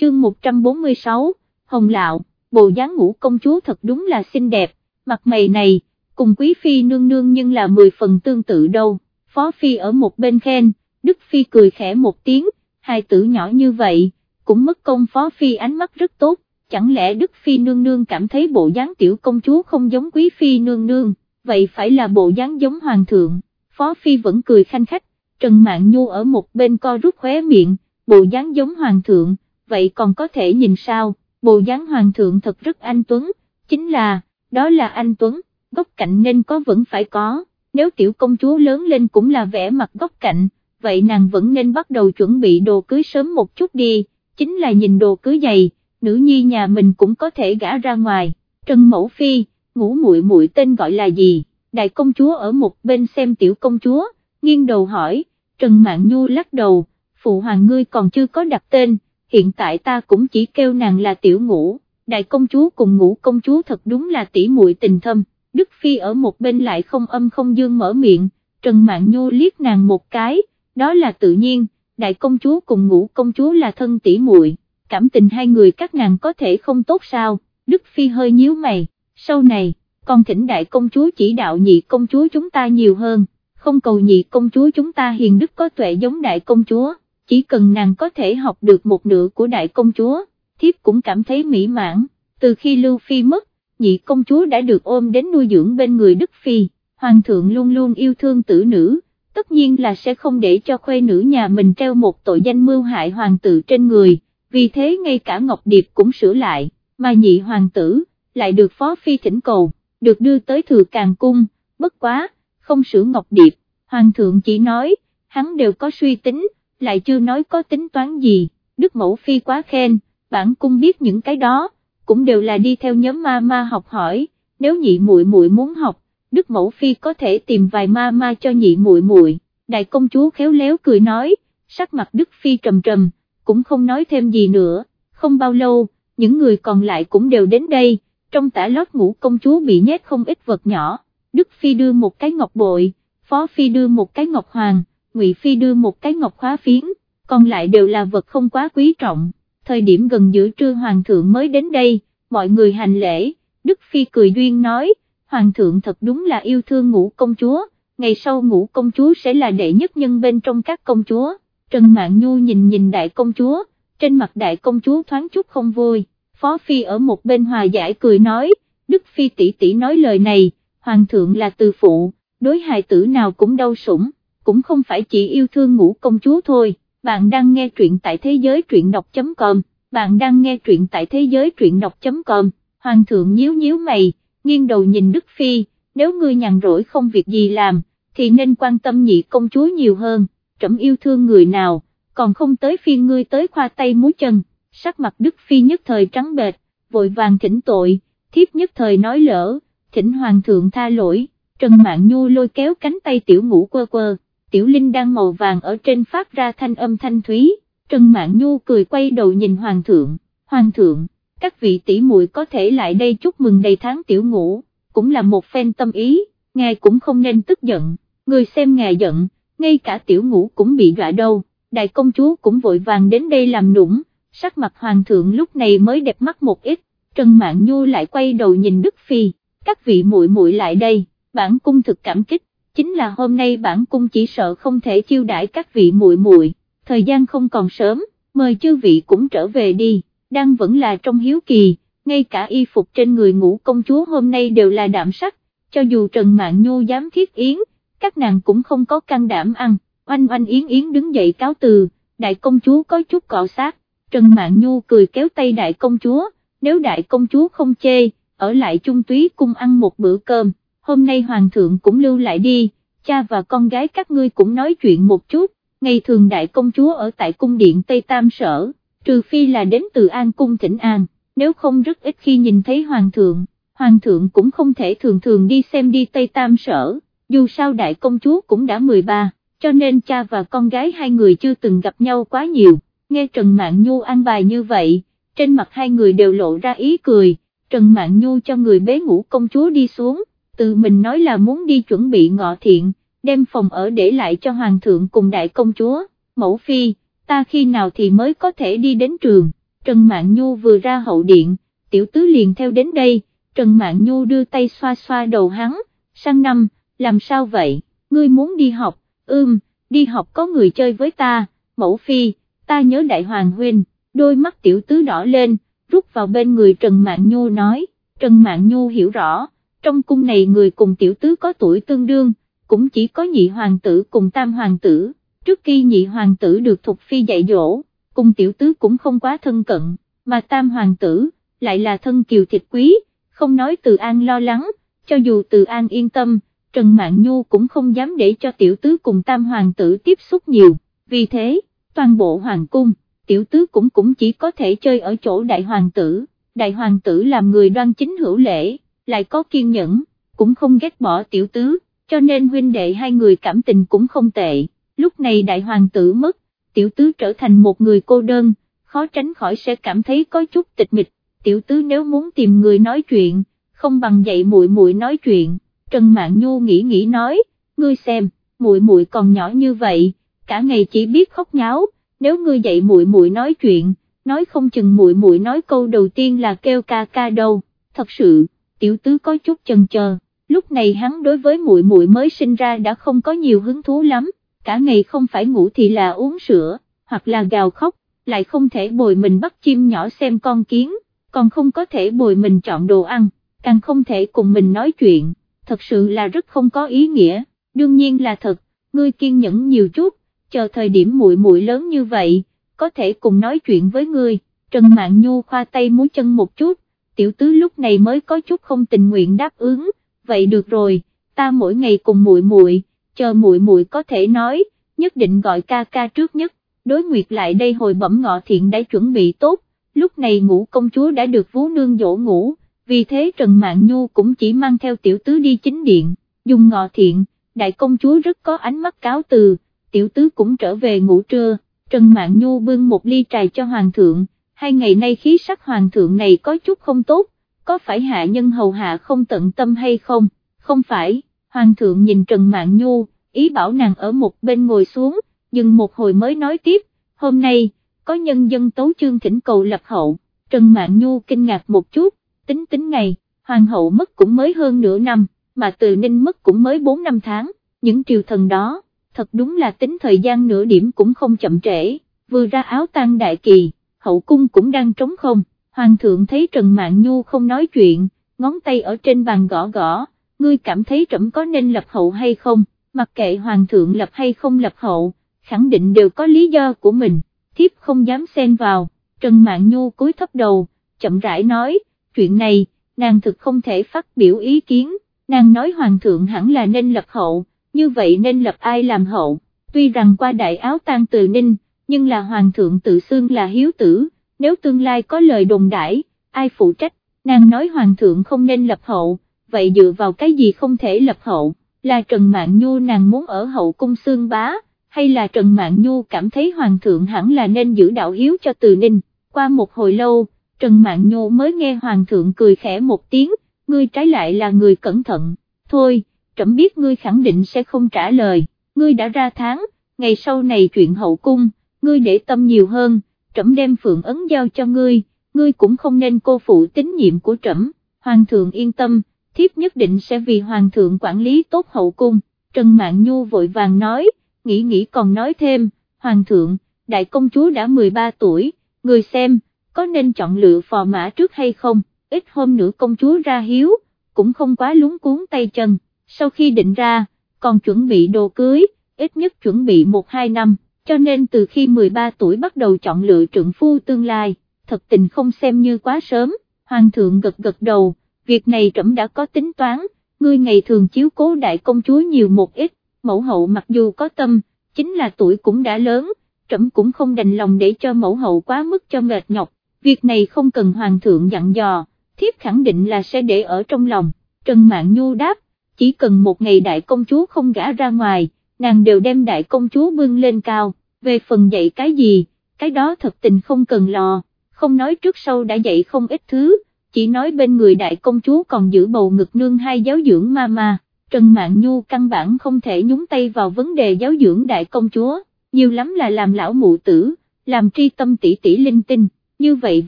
chương 146, Hồng Lạo, bộ dáng ngũ công chúa thật đúng là xinh đẹp, mặt mày này, cùng quý phi nương nương nhưng là 10 phần tương tự đâu, phó phi ở một bên khen, Đức phi cười khẽ một tiếng, hai tử nhỏ như vậy, cũng mất công phó phi ánh mắt rất tốt, chẳng lẽ Đức phi nương nương cảm thấy bộ dáng tiểu công chúa không giống quý phi nương nương, vậy phải là bộ dáng giống hoàng thượng, phó phi vẫn cười khanh khách, Trần mạng Nhu ở một bên co rút khóe miệng, bộ dáng giống hoàng thượng, vậy còn có thể nhìn sao, bộ dáng hoàng thượng thật rất anh Tuấn, chính là, đó là anh Tuấn, góc cạnh nên có vẫn phải có, nếu tiểu công chúa lớn lên cũng là vẻ mặt góc cạnh, vậy nàng vẫn nên bắt đầu chuẩn bị đồ cưới sớm một chút đi, chính là nhìn đồ cưới dày, nữ nhi nhà mình cũng có thể gả ra ngoài, Trần Mẫu Phi, ngủ muội muội tên gọi là gì, đại công chúa ở một bên xem tiểu công chúa, nghiêng đầu hỏi, Trần mạng Nhu lắc đầu, phụ hoàng ngươi còn chưa có đặt tên, hiện tại ta cũng chỉ kêu nàng là tiểu ngũ, đại công chúa cùng ngũ công chúa thật đúng là tỷ muội tình thâm, Đức Phi ở một bên lại không âm không dương mở miệng, Trần Mạn Nhu liếc nàng một cái, đó là tự nhiên, đại công chúa cùng ngũ công chúa là thân tỷ muội, cảm tình hai người các nàng có thể không tốt sao, Đức Phi hơi nhíu mày, sau này, con thỉnh đại công chúa chỉ đạo nhị công chúa chúng ta nhiều hơn không cầu nhị công chúa chúng ta hiền đức có tuệ giống đại công chúa, chỉ cần nàng có thể học được một nửa của đại công chúa, thiếp cũng cảm thấy mỹ mãn, từ khi Lưu Phi mất, nhị công chúa đã được ôm đến nuôi dưỡng bên người Đức Phi, Hoàng thượng luôn luôn yêu thương tử nữ, tất nhiên là sẽ không để cho khuê nữ nhà mình treo một tội danh mưu hại hoàng tử trên người, vì thế ngay cả Ngọc Điệp cũng sửa lại, mà nhị hoàng tử, lại được Phó Phi thỉnh cầu, được đưa tới thừa càng cung, bất quá không sửa Ngọc Điệp, Hoàng thượng chỉ nói, hắn đều có suy tính, lại chưa nói có tính toán gì, Đức Mẫu Phi quá khen, bản cung biết những cái đó, cũng đều là đi theo nhóm ma ma học hỏi, nếu nhị muội muội muốn học, Đức Mẫu Phi có thể tìm vài ma ma cho nhị muội muội. Đại công chúa khéo léo cười nói, sắc mặt Đức Phi trầm trầm, cũng không nói thêm gì nữa, không bao lâu, những người còn lại cũng đều đến đây, trong tả lót ngủ công chúa bị nhét không ít vật nhỏ. Đức Phi đưa một cái ngọc bội, Phó Phi đưa một cái ngọc hoàng, Ngụy Phi đưa một cái ngọc khóa phiến, còn lại đều là vật không quá quý trọng. Thời điểm gần giữa trưa Hoàng thượng mới đến đây, mọi người hành lễ, Đức Phi cười duyên nói, Hoàng thượng thật đúng là yêu thương ngũ công chúa, ngày sau ngũ công chúa sẽ là đệ nhất nhân bên trong các công chúa. Trần Mạn Nhu nhìn nhìn đại công chúa, trên mặt đại công chúa thoáng chút không vui, Phó Phi ở một bên hòa giải cười nói, Đức Phi tỷ tỷ nói lời này, hoàng thượng là từ phụ, đối hài tử nào cũng đau sủng, cũng không phải chỉ yêu thương ngũ công chúa thôi, bạn đang nghe truyện tại thế giới truyện đọc.com, bạn đang nghe truyện tại thế giới truyện đọc.com, hoàng thượng nhíu nhíu mày, nghiêng đầu nhìn Đức Phi, nếu ngươi nhàn rỗi không việc gì làm, thì nên quan tâm nhị công chúa nhiều hơn, trẫm yêu thương người nào, còn không tới phiên ngươi tới khoa tay múa chân, sắc mặt Đức Phi nhất thời trắng bệch, vội vàng thỉnh tội, thiếp nhất thời nói lỡ thỉnh hoàng thượng tha lỗi, Trần Mạn Nhu lôi kéo cánh tay tiểu ngũ quơ quơ, tiểu linh đang màu vàng ở trên phát ra thanh âm thanh thúy, Trần Mạn Nhu cười quay đầu nhìn hoàng thượng, hoàng thượng, các vị tỷ muội có thể lại đây chúc mừng đầy tháng tiểu ngũ, cũng là một phen tâm ý, ngài cũng không nên tức giận, người xem ngài giận, ngay cả tiểu ngũ cũng bị dọa đâu, đại công chúa cũng vội vàng đến đây làm nũng, sắc mặt hoàng thượng lúc này mới đẹp mắt một ít, Trần Mạn Nhu lại quay đầu nhìn Đức Phi. Các vị muội muội lại đây, bản cung thực cảm kích, chính là hôm nay bản cung chỉ sợ không thể chiêu đãi các vị muội muội, thời gian không còn sớm, mời chư vị cũng trở về đi, đang vẫn là trong hiếu kỳ, ngay cả y phục trên người ngũ công chúa hôm nay đều là đạm sắc, cho dù Trần Mạn Nhu dám thiết yến, các nàng cũng không có can đảm ăn, oanh oanh yến yến đứng dậy cáo từ, đại công chúa có chút cọ sát, Trần Mạn Nhu cười kéo tay đại công chúa, nếu đại công chúa không chê, ở lại chung túy cung ăn một bữa cơm, hôm nay hoàng thượng cũng lưu lại đi, cha và con gái các ngươi cũng nói chuyện một chút, ngày thường đại công chúa ở tại cung điện Tây Tam Sở, trừ phi là đến từ An Cung thỉnh An, nếu không rất ít khi nhìn thấy hoàng thượng, hoàng thượng cũng không thể thường thường đi xem đi Tây Tam Sở, dù sao đại công chúa cũng đã 13, cho nên cha và con gái hai người chưa từng gặp nhau quá nhiều, nghe Trần mạng Nhu an bài như vậy, trên mặt hai người đều lộ ra ý cười, Trần Mạn Nhu cho người bế ngủ công chúa đi xuống, tự mình nói là muốn đi chuẩn bị ngọ thiện, đem phòng ở để lại cho Hoàng thượng cùng đại công chúa, mẫu phi, ta khi nào thì mới có thể đi đến trường, Trần Mạn Nhu vừa ra hậu điện, tiểu tứ liền theo đến đây, Trần Mạn Nhu đưa tay xoa xoa đầu hắn, sang năm, làm sao vậy, ngươi muốn đi học, ưm, đi học có người chơi với ta, mẫu phi, ta nhớ đại hoàng huynh, đôi mắt tiểu tứ đỏ lên, rút vào bên người Trần Mạn Nhu nói, Trần Mạn Nhu hiểu rõ, trong cung này người cùng tiểu tứ có tuổi tương đương, cũng chỉ có nhị hoàng tử cùng tam hoàng tử, trước khi nhị hoàng tử được Thục Phi dạy dỗ, cùng tiểu tứ cũng không quá thân cận, mà tam hoàng tử, lại là thân kiều thịt quý, không nói từ an lo lắng, cho dù từ an yên tâm, Trần Mạn Nhu cũng không dám để cho tiểu tứ cùng tam hoàng tử tiếp xúc nhiều, vì thế, toàn bộ hoàng cung, tiểu tứ cũng cũng chỉ có thể chơi ở chỗ đại hoàng tử, đại hoàng tử làm người đoan chính hữu lễ, lại có kiên nhẫn, cũng không ghét bỏ tiểu tứ, cho nên huynh đệ hai người cảm tình cũng không tệ, lúc này đại hoàng tử mất, tiểu tứ trở thành một người cô đơn, khó tránh khỏi sẽ cảm thấy có chút tịch mịch, tiểu tứ nếu muốn tìm người nói chuyện, không bằng dạy muội muội nói chuyện, Trần Mạn Nhu nghĩ nghĩ nói, ngươi xem, muội muội còn nhỏ như vậy, cả ngày chỉ biết khóc nháo, nếu ngươi dạy muội muội nói chuyện, nói không chừng muội muội nói câu đầu tiên là kêu ca ca đâu, thật sự, tiểu tứ có chút chần chờ, lúc này hắn đối với muội muội mới sinh ra đã không có nhiều hứng thú lắm, cả ngày không phải ngủ thì là uống sữa, hoặc là gào khóc, lại không thể bồi mình bắt chim nhỏ xem con kiến, còn không có thể bồi mình chọn đồ ăn, càng không thể cùng mình nói chuyện, thật sự là rất không có ý nghĩa, đương nhiên là thật, ngươi kiên nhẫn nhiều chút, chờ thời điểm muội muội lớn như vậy, có thể cùng nói chuyện với ngươi, Trần Mạn Nhu khoa tay múi chân một chút, tiểu tứ lúc này mới có chút không tình nguyện đáp ứng, vậy được rồi, ta mỗi ngày cùng muội muội, chờ muội muội có thể nói, nhất định gọi ca ca trước nhất, đối nguyệt lại đây hồi bẩm ngọ thiện đã chuẩn bị tốt, lúc này ngũ công chúa đã được vú nương dỗ ngủ, vì thế Trần Mạn Nhu cũng chỉ mang theo tiểu tứ đi chính điện, dùng ngọ thiện, đại công chúa rất có ánh mắt cáo từ, tiểu tứ cũng trở về ngủ trưa, Trần Mạn Nhu bưng một ly trà cho hoàng thượng, hai ngày nay khí sắc hoàng thượng này có chút không tốt, có phải hạ nhân hầu hạ không tận tâm hay không, không phải, hoàng thượng nhìn Trần Mạn Nhu, ý bảo nàng ở một bên ngồi xuống, dừng một hồi mới nói tiếp, hôm nay, có nhân dân tấu chương thỉnh cầu lập hậu, Trần Mạn Nhu kinh ngạc một chút, tính tính ngày, hoàng hậu mất cũng mới hơn nửa năm, mà từ ninh mất cũng mới 4 năm tháng, những triều thần đó, thật đúng là tính thời gian nửa điểm cũng không chậm trễ, vừa ra áo tang đại kỳ, hậu cung cũng đang trống không, hoàng thượng thấy Trần Mạn Nhu không nói chuyện, ngón tay ở trên bàn gõ gõ, ngươi cảm thấy trẫm có nên lập hậu hay không, mặc kệ hoàng thượng lập hay không lập hậu, khẳng định đều có lý do của mình, thiếp không dám xen vào, Trần Mạn Nhu cúi thấp đầu, chậm rãi nói, chuyện này, nàng thực không thể phát biểu ý kiến, nàng nói hoàng thượng hẳn là nên lập hậu, như vậy nên lập ai làm hậu, tuy rằng qua đại áo tan từ ninh, nhưng là hoàng thượng tự xưng là hiếu tử, nếu tương lai có lời đồn đãi, ai phụ trách, nàng nói hoàng thượng không nên lập hậu, vậy dựa vào cái gì không thể lập hậu, là Trần Mạn Nhu nàng muốn ở hậu cung xương bá, hay là Trần Mạn Nhu cảm thấy hoàng thượng hẳn là nên giữ đạo hiếu cho từ ninh, qua một hồi lâu, Trần Mạn Nhu mới nghe hoàng thượng cười khẽ một tiếng, ngươi trái lại là người cẩn thận, thôi, trẫm biết ngươi khẳng định sẽ không trả lời, ngươi đã ra tháng, ngày sau này chuyện hậu cung, ngươi để tâm nhiều hơn, trẫm đem phượng ấn giao cho ngươi, ngươi cũng không nên cô phụ tín nhiệm của trẫm, hoàng thượng yên tâm, thiếp nhất định sẽ vì hoàng thượng quản lý tốt hậu cung, Trần Mạn Nhu vội vàng nói, nghĩ nghĩ còn nói thêm, hoàng thượng, đại công chúa đã 13 tuổi, người xem, có nên chọn lựa phò mã trước hay không, ít hôm nữa công chúa ra hiếu, cũng không quá lúng cuốn tay chân, sau khi định ra, còn chuẩn bị đồ cưới, ít nhất chuẩn bị 1-2 năm, cho nên từ khi 13 tuổi bắt đầu chọn lựa trượng phu tương lai, thật tình không xem như quá sớm, hoàng thượng gật gật đầu, việc này trẫm đã có tính toán, ngươi ngày thường chiếu cố đại công chúa nhiều một ít, mẫu hậu mặc dù có tâm, chính là tuổi cũng đã lớn, trẫm cũng không đành lòng để cho mẫu hậu quá mức cho mệt nhọc, việc này không cần hoàng thượng dặn dò, thiếp khẳng định là sẽ để ở trong lòng, Trần Mạn Nhu đáp, chỉ cần một ngày đại công chúa không gã ra ngoài, nàng đều đem đại công chúa bưng lên cao, về phần dạy cái gì, cái đó thật tình không cần lo, không nói trước sau đã dạy không ít thứ, chỉ nói bên người đại công chúa còn giữ bầu ngực nương hai giáo dưỡng ma ma, Trần mạng Nhu căn bản không thể nhúng tay vào vấn đề giáo dưỡng đại công chúa, nhiều lắm là làm lão mụ tử, làm tri tâm tỷ tỷ linh tinh như vậy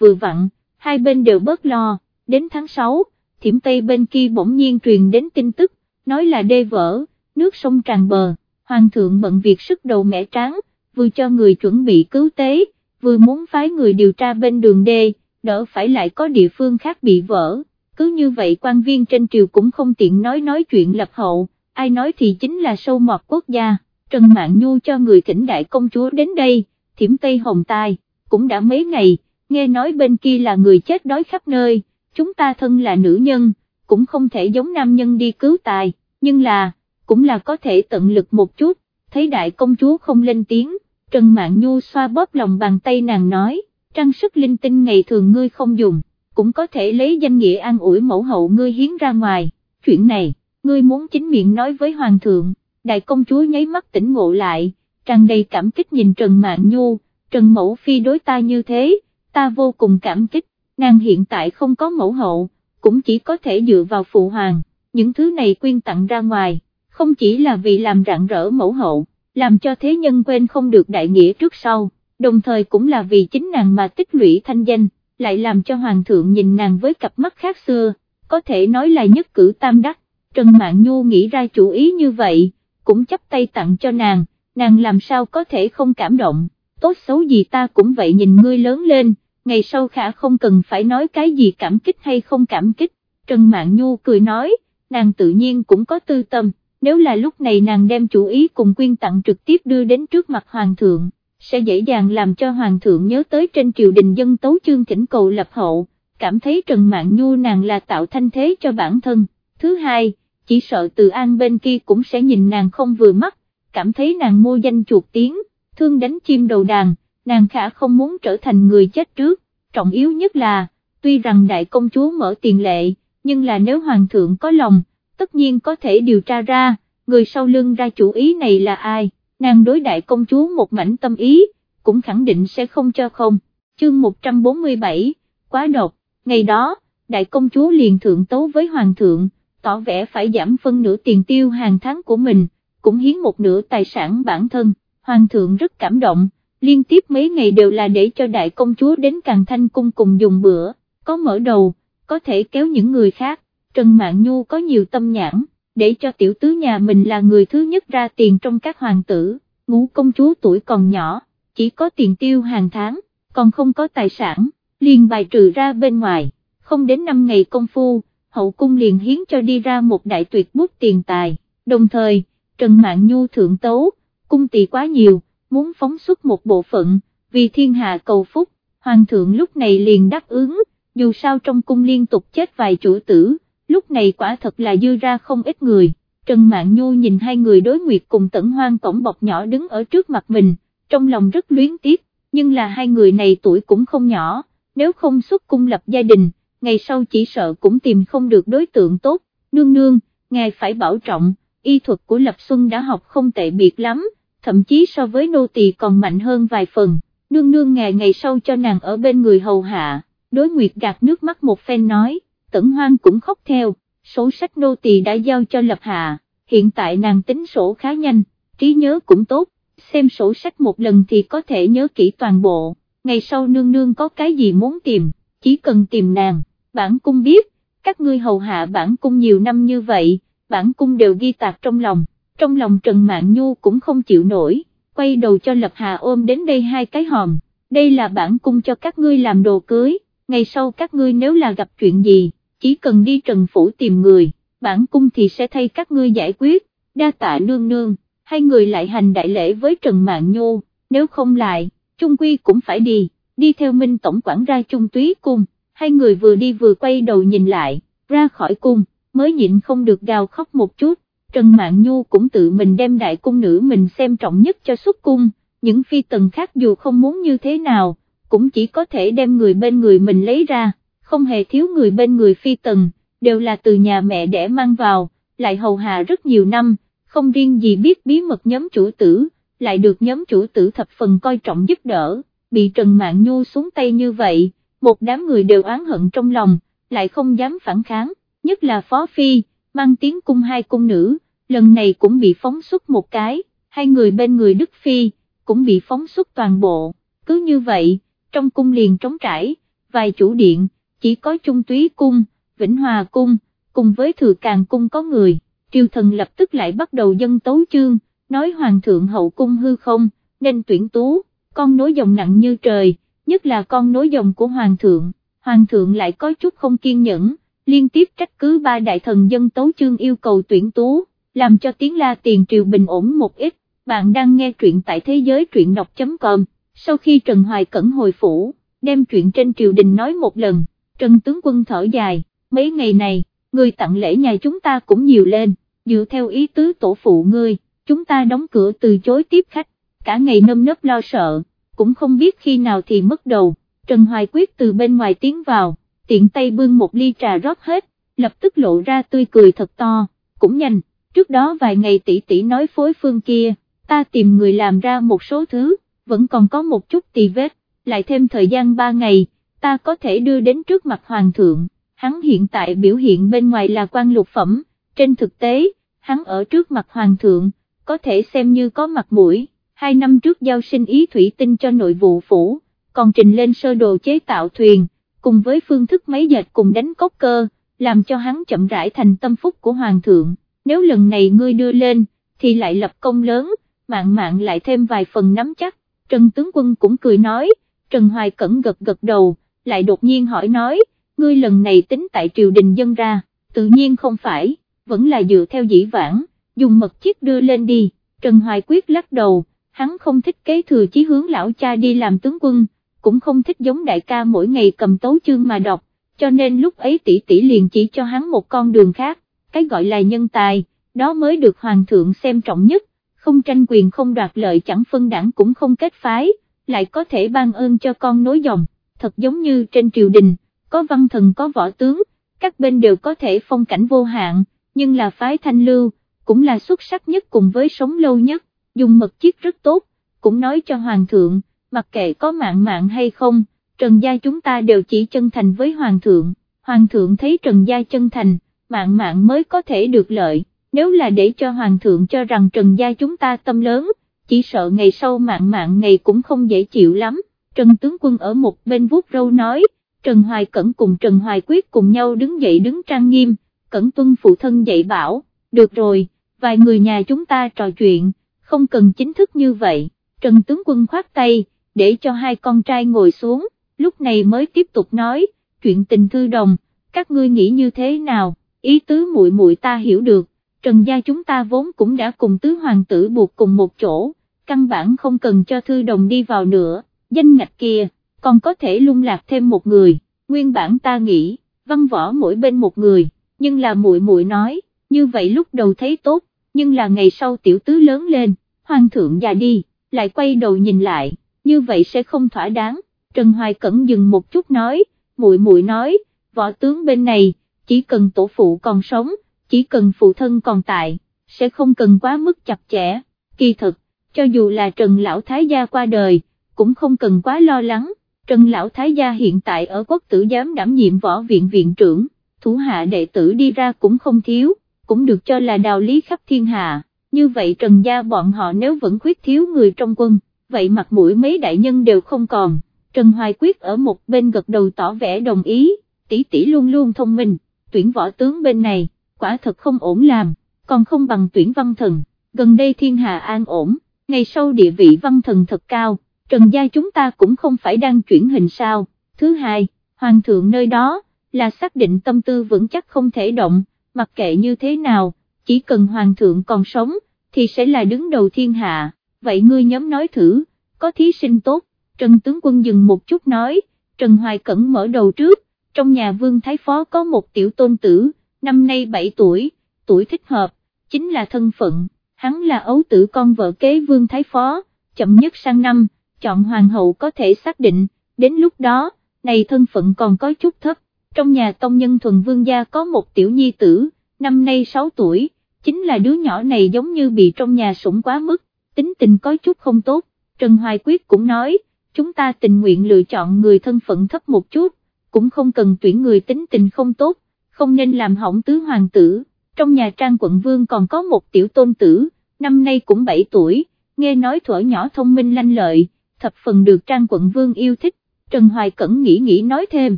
vừa vặn, hai bên đều bớt lo, đến tháng 6, thiểm Tây bên kia bỗng nhiên truyền đến tin tức, nói là đê vỡ, nước sông tràn bờ, hoàng thượng bận việc sức đầu mẻ tráng, vừa cho người chuẩn bị cứu tế, vừa muốn phái người điều tra bên đường đê, đỡ phải lại có địa phương khác bị vỡ, cứ như vậy quan viên trên triều cũng không tiện nói nói chuyện lập hậu, ai nói thì chính là sâu mọt quốc gia, Trần Mạn Nhu cho người thỉnh đại công chúa đến đây, thiểm Tây Hồng Tai, cũng đã mấy ngày, nghe nói bên kia là người chết đói khắp nơi, chúng ta thân là nữ nhân, cũng không thể giống nam nhân đi cứu tài, nhưng là, cũng là có thể tận lực một chút, thấy đại công chúa không lên tiếng, Trần Mạn Nhu xoa bóp lòng bàn tay nàng nói, trang sức linh tinh ngày thường ngươi không dùng, cũng có thể lấy danh nghĩa an ủi mẫu hậu ngươi hiến ra ngoài, chuyện này, ngươi muốn chính miệng nói với hoàng thượng, đại công chúa nháy mắt tỉnh ngộ lại, tràn đầy cảm kích nhìn Trần Mạn Nhu, Trần Mẫu Phi đối ta như thế, ta vô cùng cảm kích, nàng hiện tại không có mẫu hậu, cũng chỉ có thể dựa vào phụ hoàng, những thứ này quyên tặng ra ngoài, không chỉ là vì làm rạng rỡ mẫu hậu, làm cho thế nhân quên không được đại nghĩa trước sau, đồng thời cũng là vì chính nàng mà tích lũy thanh danh, lại làm cho hoàng thượng nhìn nàng với cặp mắt khác xưa, có thể nói là nhất cử tam đắc, Trần Mạn Nhu nghĩ ra chủ ý như vậy, cũng chấp tay tặng cho nàng, nàng làm sao có thể không cảm động, tốt xấu gì ta cũng vậy nhìn ngươi lớn lên, ngày sau khả không cần phải nói cái gì cảm kích hay không cảm kích, Trần Mạn Nhu cười nói, nàng tự nhiên cũng có tư tâm, nếu là lúc này nàng đem chủ ý cùng quyên tặng trực tiếp đưa đến trước mặt Hoàng thượng, sẽ dễ dàng làm cho Hoàng thượng nhớ tới trên triều đình dân tấu chương thỉnh cầu lập hậu, cảm thấy Trần Mạn Nhu nàng là tạo thanh thế cho bản thân, thứ hai, chỉ sợ từ an bên kia cũng sẽ nhìn nàng không vừa mắt, cảm thấy nàng mua danh chuột tiếng, thương đánh chim đầu đàn, nàng khả không muốn trở thành người chết trước, trọng yếu nhất là, tuy rằng đại công chúa mở tiền lệ, nhưng là nếu hoàng thượng có lòng, tất nhiên có thể điều tra ra, người sau lưng ra chủ ý này là ai, nàng đối đại công chúa một mảnh tâm ý, cũng khẳng định sẽ không cho không, chương 147, quá độc, ngày đó, đại công chúa liền thượng tấu với hoàng thượng, tỏ vẻ phải giảm phân nửa tiền tiêu hàng tháng của mình, cũng hiến một nửa tài sản bản thân, hoàng thượng rất cảm động, liên tiếp mấy ngày đều là để cho đại công chúa đến càng thanh cung cùng dùng bữa, có mở đầu, có thể kéo những người khác, Trần Mạn Nhu có nhiều tâm nhãn, để cho tiểu tứ nhà mình là người thứ nhất ra tiền trong các hoàng tử, ngũ công chúa tuổi còn nhỏ, chỉ có tiền tiêu hàng tháng, còn không có tài sản, liền bài trừ ra bên ngoài, không đến 5 ngày công phu hậu cung liền hiến cho đi ra một đại tuyệt bút tiền tài, đồng thời, Trần Mạn Nhu thượng tấu, cung tỷ quá nhiều, muốn phóng xuất một bộ phận, vì thiên hạ cầu phúc, hoàng thượng lúc này liền đáp ứng, dù sao trong cung liên tục chết vài chủ tử, lúc này quả thật là dư ra không ít người. Trần Mạn Nhu nhìn hai người đối nguyệt cùng tẩn hoang tổng bọc nhỏ đứng ở trước mặt mình, trong lòng rất luyến tiếc, nhưng là hai người này tuổi cũng không nhỏ, nếu không xuất cung lập gia đình, ngày sau chỉ sợ cũng tìm không được đối tượng tốt, nương nương, ngài phải bảo trọng, y thuật của Lập Xuân đã học không tệ biệt lắm, thậm chí so với nô tỳ còn mạnh hơn vài phần, nương nương ngài ngày sau cho nàng ở bên người hầu hạ, đối nguyệt gạt nước mắt một phen nói, tẩn hoang cũng khóc theo, số sách nô tỳ đã giao cho Lập Hạ, hiện tại nàng tính sổ khá nhanh, trí nhớ cũng tốt, xem sổ sách một lần thì có thể nhớ kỹ toàn bộ, ngày sau nương nương có cái gì muốn tìm, chỉ cần tìm nàng bản cung biết, các ngươi hầu hạ bản cung nhiều năm như vậy, bản cung đều ghi tạc trong lòng, trong lòng Trần Mạn Nhu cũng không chịu nổi, quay đầu cho Lập Hà ôm đến đây hai cái hòm, đây là bản cung cho các ngươi làm đồ cưới, ngày sau các ngươi nếu là gặp chuyện gì, chỉ cần đi Trần Phủ tìm người, bản cung thì sẽ thay các ngươi giải quyết, đa tạ nương nương, hai người lại hành đại lễ với Trần mạng Nhu, nếu không lại, Trung Quy cũng phải đi, đi theo Minh Tổng quản ra Trung Túy Cung. Hai người vừa đi vừa quay đầu nhìn lại, ra khỏi cung, mới nhịn không được gào khóc một chút, Trần mạng Nhu cũng tự mình đem đại cung nữ mình xem trọng nhất cho xuất cung, những phi tần khác dù không muốn như thế nào, cũng chỉ có thể đem người bên người mình lấy ra, không hề thiếu người bên người phi tần, đều là từ nhà mẹ đẻ mang vào, lại hầu hạ rất nhiều năm, không riêng gì biết bí mật nhóm chủ tử, lại được nhóm chủ tử thập phần coi trọng giúp đỡ, bị Trần mạng Nhu xuống tay như vậy một đám người đều oán hận trong lòng, lại không dám phản kháng, nhất là Phó Phi, mang tiếng cung hai cung nữ, lần này cũng bị phóng xuất một cái, hai người bên người Đức Phi, cũng bị phóng xuất toàn bộ, cứ như vậy, trong cung liền trống trải, vài chủ điện, chỉ có Trung Túy Cung, Vĩnh Hòa Cung, cùng với Thừa Càng Cung có người, triều thần lập tức lại bắt đầu dân tấu chương, nói Hoàng thượng hậu cung hư không, nên tuyển tú, con nối dòng nặng như trời, nhất là con nối dòng của Hoàng thượng, Hoàng thượng lại có chút không kiên nhẫn, liên tiếp trách cứ ba đại thần dân tấu chương yêu cầu tuyển tú, làm cho tiếng la tiền triều bình ổn một ít, bạn đang nghe truyện tại thế giới truyện đọc.com, sau khi Trần Hoài Cẩn hồi phủ, đem chuyện trên triều đình nói một lần, Trần Tướng Quân thở dài, mấy ngày này, người tặng lễ nhà chúng ta cũng nhiều lên, dựa theo ý tứ tổ phụ ngươi, chúng ta đóng cửa từ chối tiếp khách, cả ngày nâm nấp lo sợ, cũng không biết khi nào thì mất đầu, Trần Hoài Quyết từ bên ngoài tiến vào, tiện tay bưng một ly trà rót hết, lập tức lộ ra tươi cười thật to, cũng nhanh, trước đó vài ngày tỷ tỷ nói phối phương kia, ta tìm người làm ra một số thứ, vẫn còn có một chút tì vết, lại thêm thời gian ba ngày, ta có thể đưa đến trước mặt hoàng thượng, hắn hiện tại biểu hiện bên ngoài là quan lục phẩm, trên thực tế, hắn ở trước mặt hoàng thượng, có thể xem như có mặt mũi, hai năm trước giao sinh ý thủy tinh cho nội vụ phủ, còn trình lên sơ đồ chế tạo thuyền, cùng với phương thức máy dệt cùng đánh cốc cơ, làm cho hắn chậm rãi thành tâm phúc của hoàng thượng, nếu lần này ngươi đưa lên, thì lại lập công lớn, mạng mạng lại thêm vài phần nắm chắc, Trần Tướng Quân cũng cười nói, Trần Hoài Cẩn gật gật đầu, lại đột nhiên hỏi nói, ngươi lần này tính tại triều đình dân ra, tự nhiên không phải, vẫn là dựa theo dĩ vãng, dùng mật chiếc đưa lên đi, Trần Hoài quyết lắc đầu, hắn không thích kế thừa chí hướng lão cha đi làm tướng quân, cũng không thích giống đại ca mỗi ngày cầm tấu chương mà đọc, cho nên lúc ấy tỷ tỷ liền chỉ cho hắn một con đường khác, cái gọi là nhân tài, đó mới được hoàng thượng xem trọng nhất, không tranh quyền không đoạt lợi chẳng phân đảng cũng không kết phái, lại có thể ban ơn cho con nối dòng, thật giống như trên triều đình, có văn thần có võ tướng, các bên đều có thể phong cảnh vô hạn, nhưng là phái thanh lưu, cũng là xuất sắc nhất cùng với sống lâu nhất, dùng mật chiết rất tốt, cũng nói cho hoàng thượng, mặc kệ có mạng mạng hay không, trần gia chúng ta đều chỉ chân thành với hoàng thượng, hoàng thượng thấy trần gia chân thành, mạng mạng mới có thể được lợi, nếu là để cho hoàng thượng cho rằng trần gia chúng ta tâm lớn, chỉ sợ ngày sau mạng mạng ngày cũng không dễ chịu lắm, trần tướng quân ở một bên vuốt râu nói, Trần Hoài Cẩn cùng Trần Hoài Quyết cùng nhau đứng dậy đứng trang nghiêm, Cẩn tuân phụ thân dạy bảo, được rồi, vài người nhà chúng ta trò chuyện, không cần chính thức như vậy, Trần tướng quân khoát tay, để cho hai con trai ngồi xuống, lúc này mới tiếp tục nói, chuyện tình thư đồng, các ngươi nghĩ như thế nào, ý tứ muội muội ta hiểu được, Trần gia chúng ta vốn cũng đã cùng tứ hoàng tử buộc cùng một chỗ, căn bản không cần cho thư đồng đi vào nữa, danh ngạch kia, còn có thể lung lạc thêm một người, nguyên bản ta nghĩ, văn võ mỗi bên một người, nhưng là muội muội nói, như vậy lúc đầu thấy tốt, nhưng là ngày sau tiểu tứ lớn lên, hoàng thượng già đi, lại quay đầu nhìn lại, như vậy sẽ không thỏa đáng, Trần Hoài Cẩn dừng một chút nói, muội muội nói, võ tướng bên này, chỉ cần tổ phụ còn sống, chỉ cần phụ thân còn tại, sẽ không cần quá mức chặt chẽ, kỳ thực, cho dù là Trần Lão Thái Gia qua đời, cũng không cần quá lo lắng, Trần Lão Thái Gia hiện tại ở quốc tử giám đảm nhiệm võ viện viện trưởng, thủ hạ đệ tử đi ra cũng không thiếu, cũng được cho là đạo lý khắp thiên hạ, như vậy Trần Gia bọn họ nếu vẫn khuyết thiếu người trong quân, vậy mặt mũi mấy đại nhân đều không còn, Trần Hoài Quyết ở một bên gật đầu tỏ vẻ đồng ý, tỷ tỷ luôn luôn thông minh, tuyển võ tướng bên này, quả thật không ổn làm, còn không bằng tuyển văn thần, gần đây thiên hạ an ổn, ngày sau địa vị văn thần thật cao, trần gia chúng ta cũng không phải đang chuyển hình sao, thứ hai, hoàng thượng nơi đó, là xác định tâm tư vững chắc không thể động, mặc kệ như thế nào, chỉ cần hoàng thượng còn sống, thì sẽ là đứng đầu thiên hạ, vậy ngươi nhóm nói thử, có thí sinh tốt, Trần Tướng Quân dừng một chút nói, Trần Hoài Cẩn mở đầu trước, trong nhà vương thái phó có một tiểu tôn tử, năm nay 7 tuổi, tuổi thích hợp, chính là thân phận, hắn là ấu tử con vợ kế vương thái phó, chậm nhất sang năm, chọn hoàng hậu có thể xác định, đến lúc đó, này thân phận còn có chút thấp, trong nhà tông nhân thuần vương gia có một tiểu nhi tử, năm nay 6 tuổi, chính là đứa nhỏ này giống như bị trong nhà sủng quá mức, tính tình có chút không tốt, Trần Hoài Quyết cũng nói, chúng ta tình nguyện lựa chọn người thân phận thấp một chút, cũng không cần tuyển người tính tình không tốt, không nên làm hỏng tứ hoàng tử, trong nhà trang quận vương còn có một tiểu tôn tử, năm nay cũng 7 tuổi, nghe nói thuở nhỏ thông minh lanh lợi, thập phần được trang quận vương yêu thích, Trần Hoài Cẩn nghĩ nghĩ nói thêm,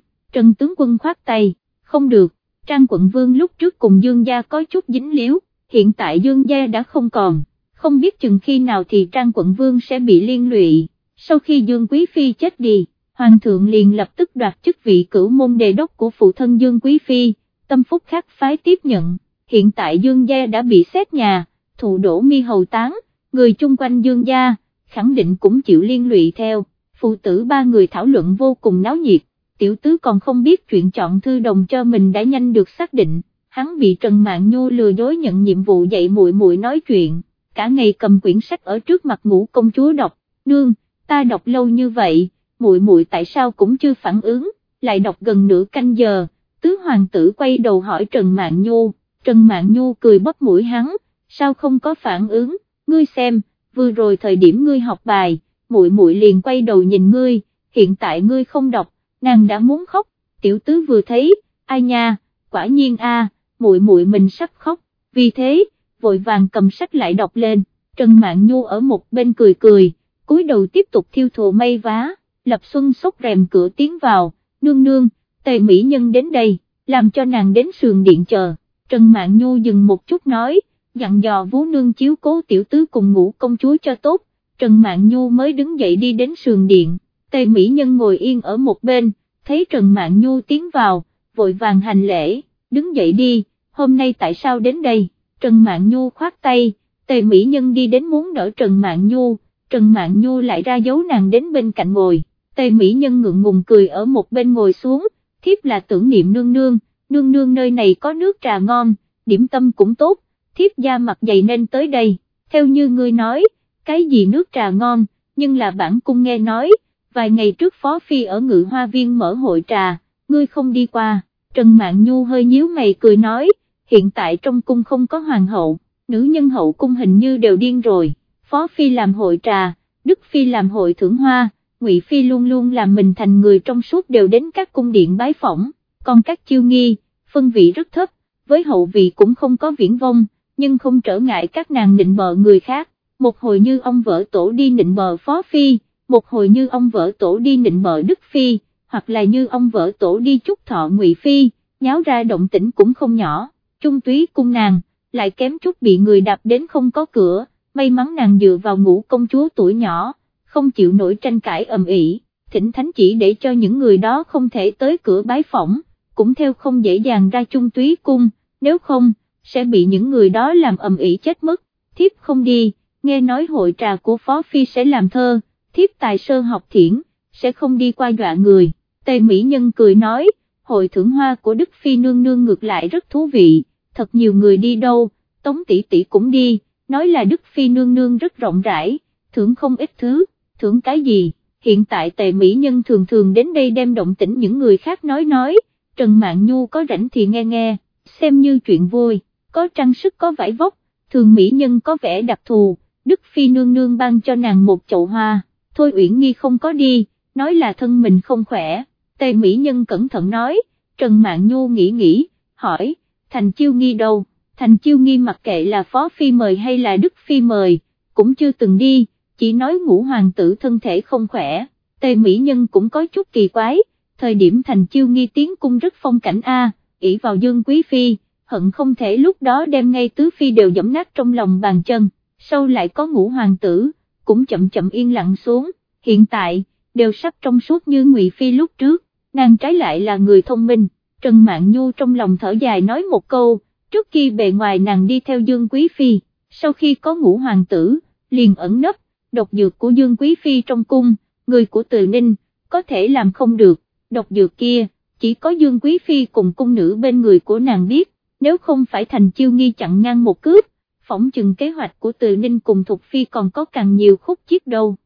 Trần tướng quân khoát tay, không được, Trang quận vương lúc trước cùng Dương gia có chút dính líu, hiện tại Dương gia đã không còn, không biết chừng khi nào thì Trang quận vương sẽ bị liên lụy, sau khi Dương Quý Phi chết đi, Hoàng thượng liền lập tức đoạt chức vị cửu môn đề đốc của phụ thân Dương Quý Phi, tâm phúc khác phái tiếp nhận, hiện tại Dương gia đã bị xét nhà, thụ đổ mi hầu tán, người chung quanh Dương gia, khẳng định cũng chịu liên lụy theo, phụ tử ba người thảo luận vô cùng náo nhiệt. Tiểu tứ còn không biết chuyện chọn thư đồng cho mình đã nhanh được xác định, hắn bị Trần mạng Nhu lừa dối nhận nhiệm vụ dạy muội muội nói chuyện, cả ngày cầm quyển sách ở trước mặt ngũ công chúa đọc, nương, ta đọc lâu như vậy, muội muội tại sao cũng chưa phản ứng, lại đọc gần nửa canh giờ, tứ hoàng tử quay đầu hỏi Trần mạng Nhu, Trần mạng Nhu cười bóp mũi hắn, sao không có phản ứng, ngươi xem, vừa rồi thời điểm ngươi học bài, muội muội liền quay đầu nhìn ngươi, hiện tại ngươi không đọc, nàng đã muốn khóc, tiểu tứ vừa thấy, ai nha, quả nhiên a, muội muội mình sắp khóc, vì thế, vội vàng cầm sách lại đọc lên, Trần Mạn Nhu ở một bên cười cười, cúi đầu tiếp tục thiêu thụ mây vá, Lập Xuân sốc rèm cửa tiến vào, nương nương, tề mỹ nhân đến đây, làm cho nàng đến sườn điện chờ, Trần Mạn Nhu dừng một chút nói, dặn dò vú nương chiếu cố tiểu tứ cùng ngủ công chúa cho tốt, Trần Mạn Nhu mới đứng dậy đi đến sườn điện, Tề Mỹ Nhân ngồi yên ở một bên, thấy Trần Mạn Nhu tiến vào, vội vàng hành lễ, đứng dậy đi, hôm nay tại sao đến đây, Trần Mạn Nhu khoát tay, Tề Mỹ Nhân đi đến muốn đỡ Trần Mạn Nhu, Trần Mạn Nhu lại ra dấu nàng đến bên cạnh ngồi, Tề Mỹ Nhân ngượng ngùng cười ở một bên ngồi xuống, thiếp là tưởng niệm nương nương, nương nương nơi này có nước trà ngon, điểm tâm cũng tốt, thiếp da mặt dày nên tới đây, theo như ngươi nói, cái gì nước trà ngon, nhưng là bản cung nghe nói, vài ngày trước Phó Phi ở ngự hoa viên mở hội trà, ngươi không đi qua, Trần Mạn Nhu hơi nhíu mày cười nói, hiện tại trong cung không có hoàng hậu, nữ nhân hậu cung hình như đều điên rồi, Phó Phi làm hội trà, Đức Phi làm hội thưởng hoa, Ngụy Phi luôn luôn làm mình thành người trong suốt đều đến các cung điện bái phỏng, còn các chiêu nghi, phân vị rất thấp, với hậu vị cũng không có viễn vong, nhưng không trở ngại các nàng nịnh bợ người khác, một hồi như ông vợ tổ đi nịnh bợ Phó Phi, một hồi như ông vợ tổ đi nịnh bợ Đức Phi, hoặc là như ông vợ tổ đi chúc thọ Ngụy Phi, nháo ra động tĩnh cũng không nhỏ, trung túy cung nàng, lại kém chút bị người đạp đến không có cửa, may mắn nàng dựa vào ngũ công chúa tuổi nhỏ, không chịu nổi tranh cãi ầm ĩ, thỉnh thánh chỉ để cho những người đó không thể tới cửa bái phỏng, cũng theo không dễ dàng ra trung túy cung, nếu không, sẽ bị những người đó làm ầm ĩ chết mất, thiếp không đi, nghe nói hội trà của Phó Phi sẽ làm thơ, thiếp tài sơ học thiển, sẽ không đi qua dọa người, Tề Mỹ Nhân cười nói, hội thưởng hoa của Đức Phi nương nương ngược lại rất thú vị, thật nhiều người đi đâu, Tống tỷ tỷ cũng đi, nói là Đức Phi nương nương rất rộng rãi, thưởng không ít thứ, thưởng cái gì, hiện tại Tề Mỹ Nhân thường thường đến đây đem động tĩnh những người khác nói nói, Trần mạng Nhu có rảnh thì nghe nghe, xem như chuyện vui, có trang sức có vải vóc, thường Mỹ Nhân có vẻ đặc thù, Đức Phi nương nương ban cho nàng một chậu hoa. Thôi Uyển Nghi không có đi, nói là thân mình không khỏe, Tề Mỹ Nhân cẩn thận nói, Trần Mạn Nhu nghĩ nghĩ, hỏi, Thành Chiêu Nghi đâu, Thành Chiêu Nghi mặc kệ là Phó Phi mời hay là Đức Phi mời, cũng chưa từng đi, chỉ nói ngũ hoàng tử thân thể không khỏe, Tề Mỹ Nhân cũng có chút kỳ quái, thời điểm Thành Chiêu Nghi tiến cung rất phong cảnh A, ỷ vào Dương Quý Phi, hận không thể lúc đó đem ngay Tứ Phi đều dẫm nát trong lòng bàn chân, sau lại có ngũ hoàng tử cũng chậm chậm yên lặng xuống, hiện tại, đều sắp trong suốt như Ngụy Phi lúc trước, nàng trái lại là người thông minh, Trần Mạn Nhu trong lòng thở dài nói một câu, trước khi bề ngoài nàng đi theo Dương Quý Phi, sau khi có ngũ hoàng tử, liền ẩn nấp, độc dược của Dương Quý Phi trong cung, người của Từ Ninh, có thể làm không được, độc dược kia, chỉ có Dương Quý Phi cùng cung nữ bên người của nàng biết, nếu không phải thành chiêu nghi chặn ngang một cướp, phỏng chừng kế hoạch của Từ Ninh cùng Thục Phi còn có càng nhiều khúc chiết đâu.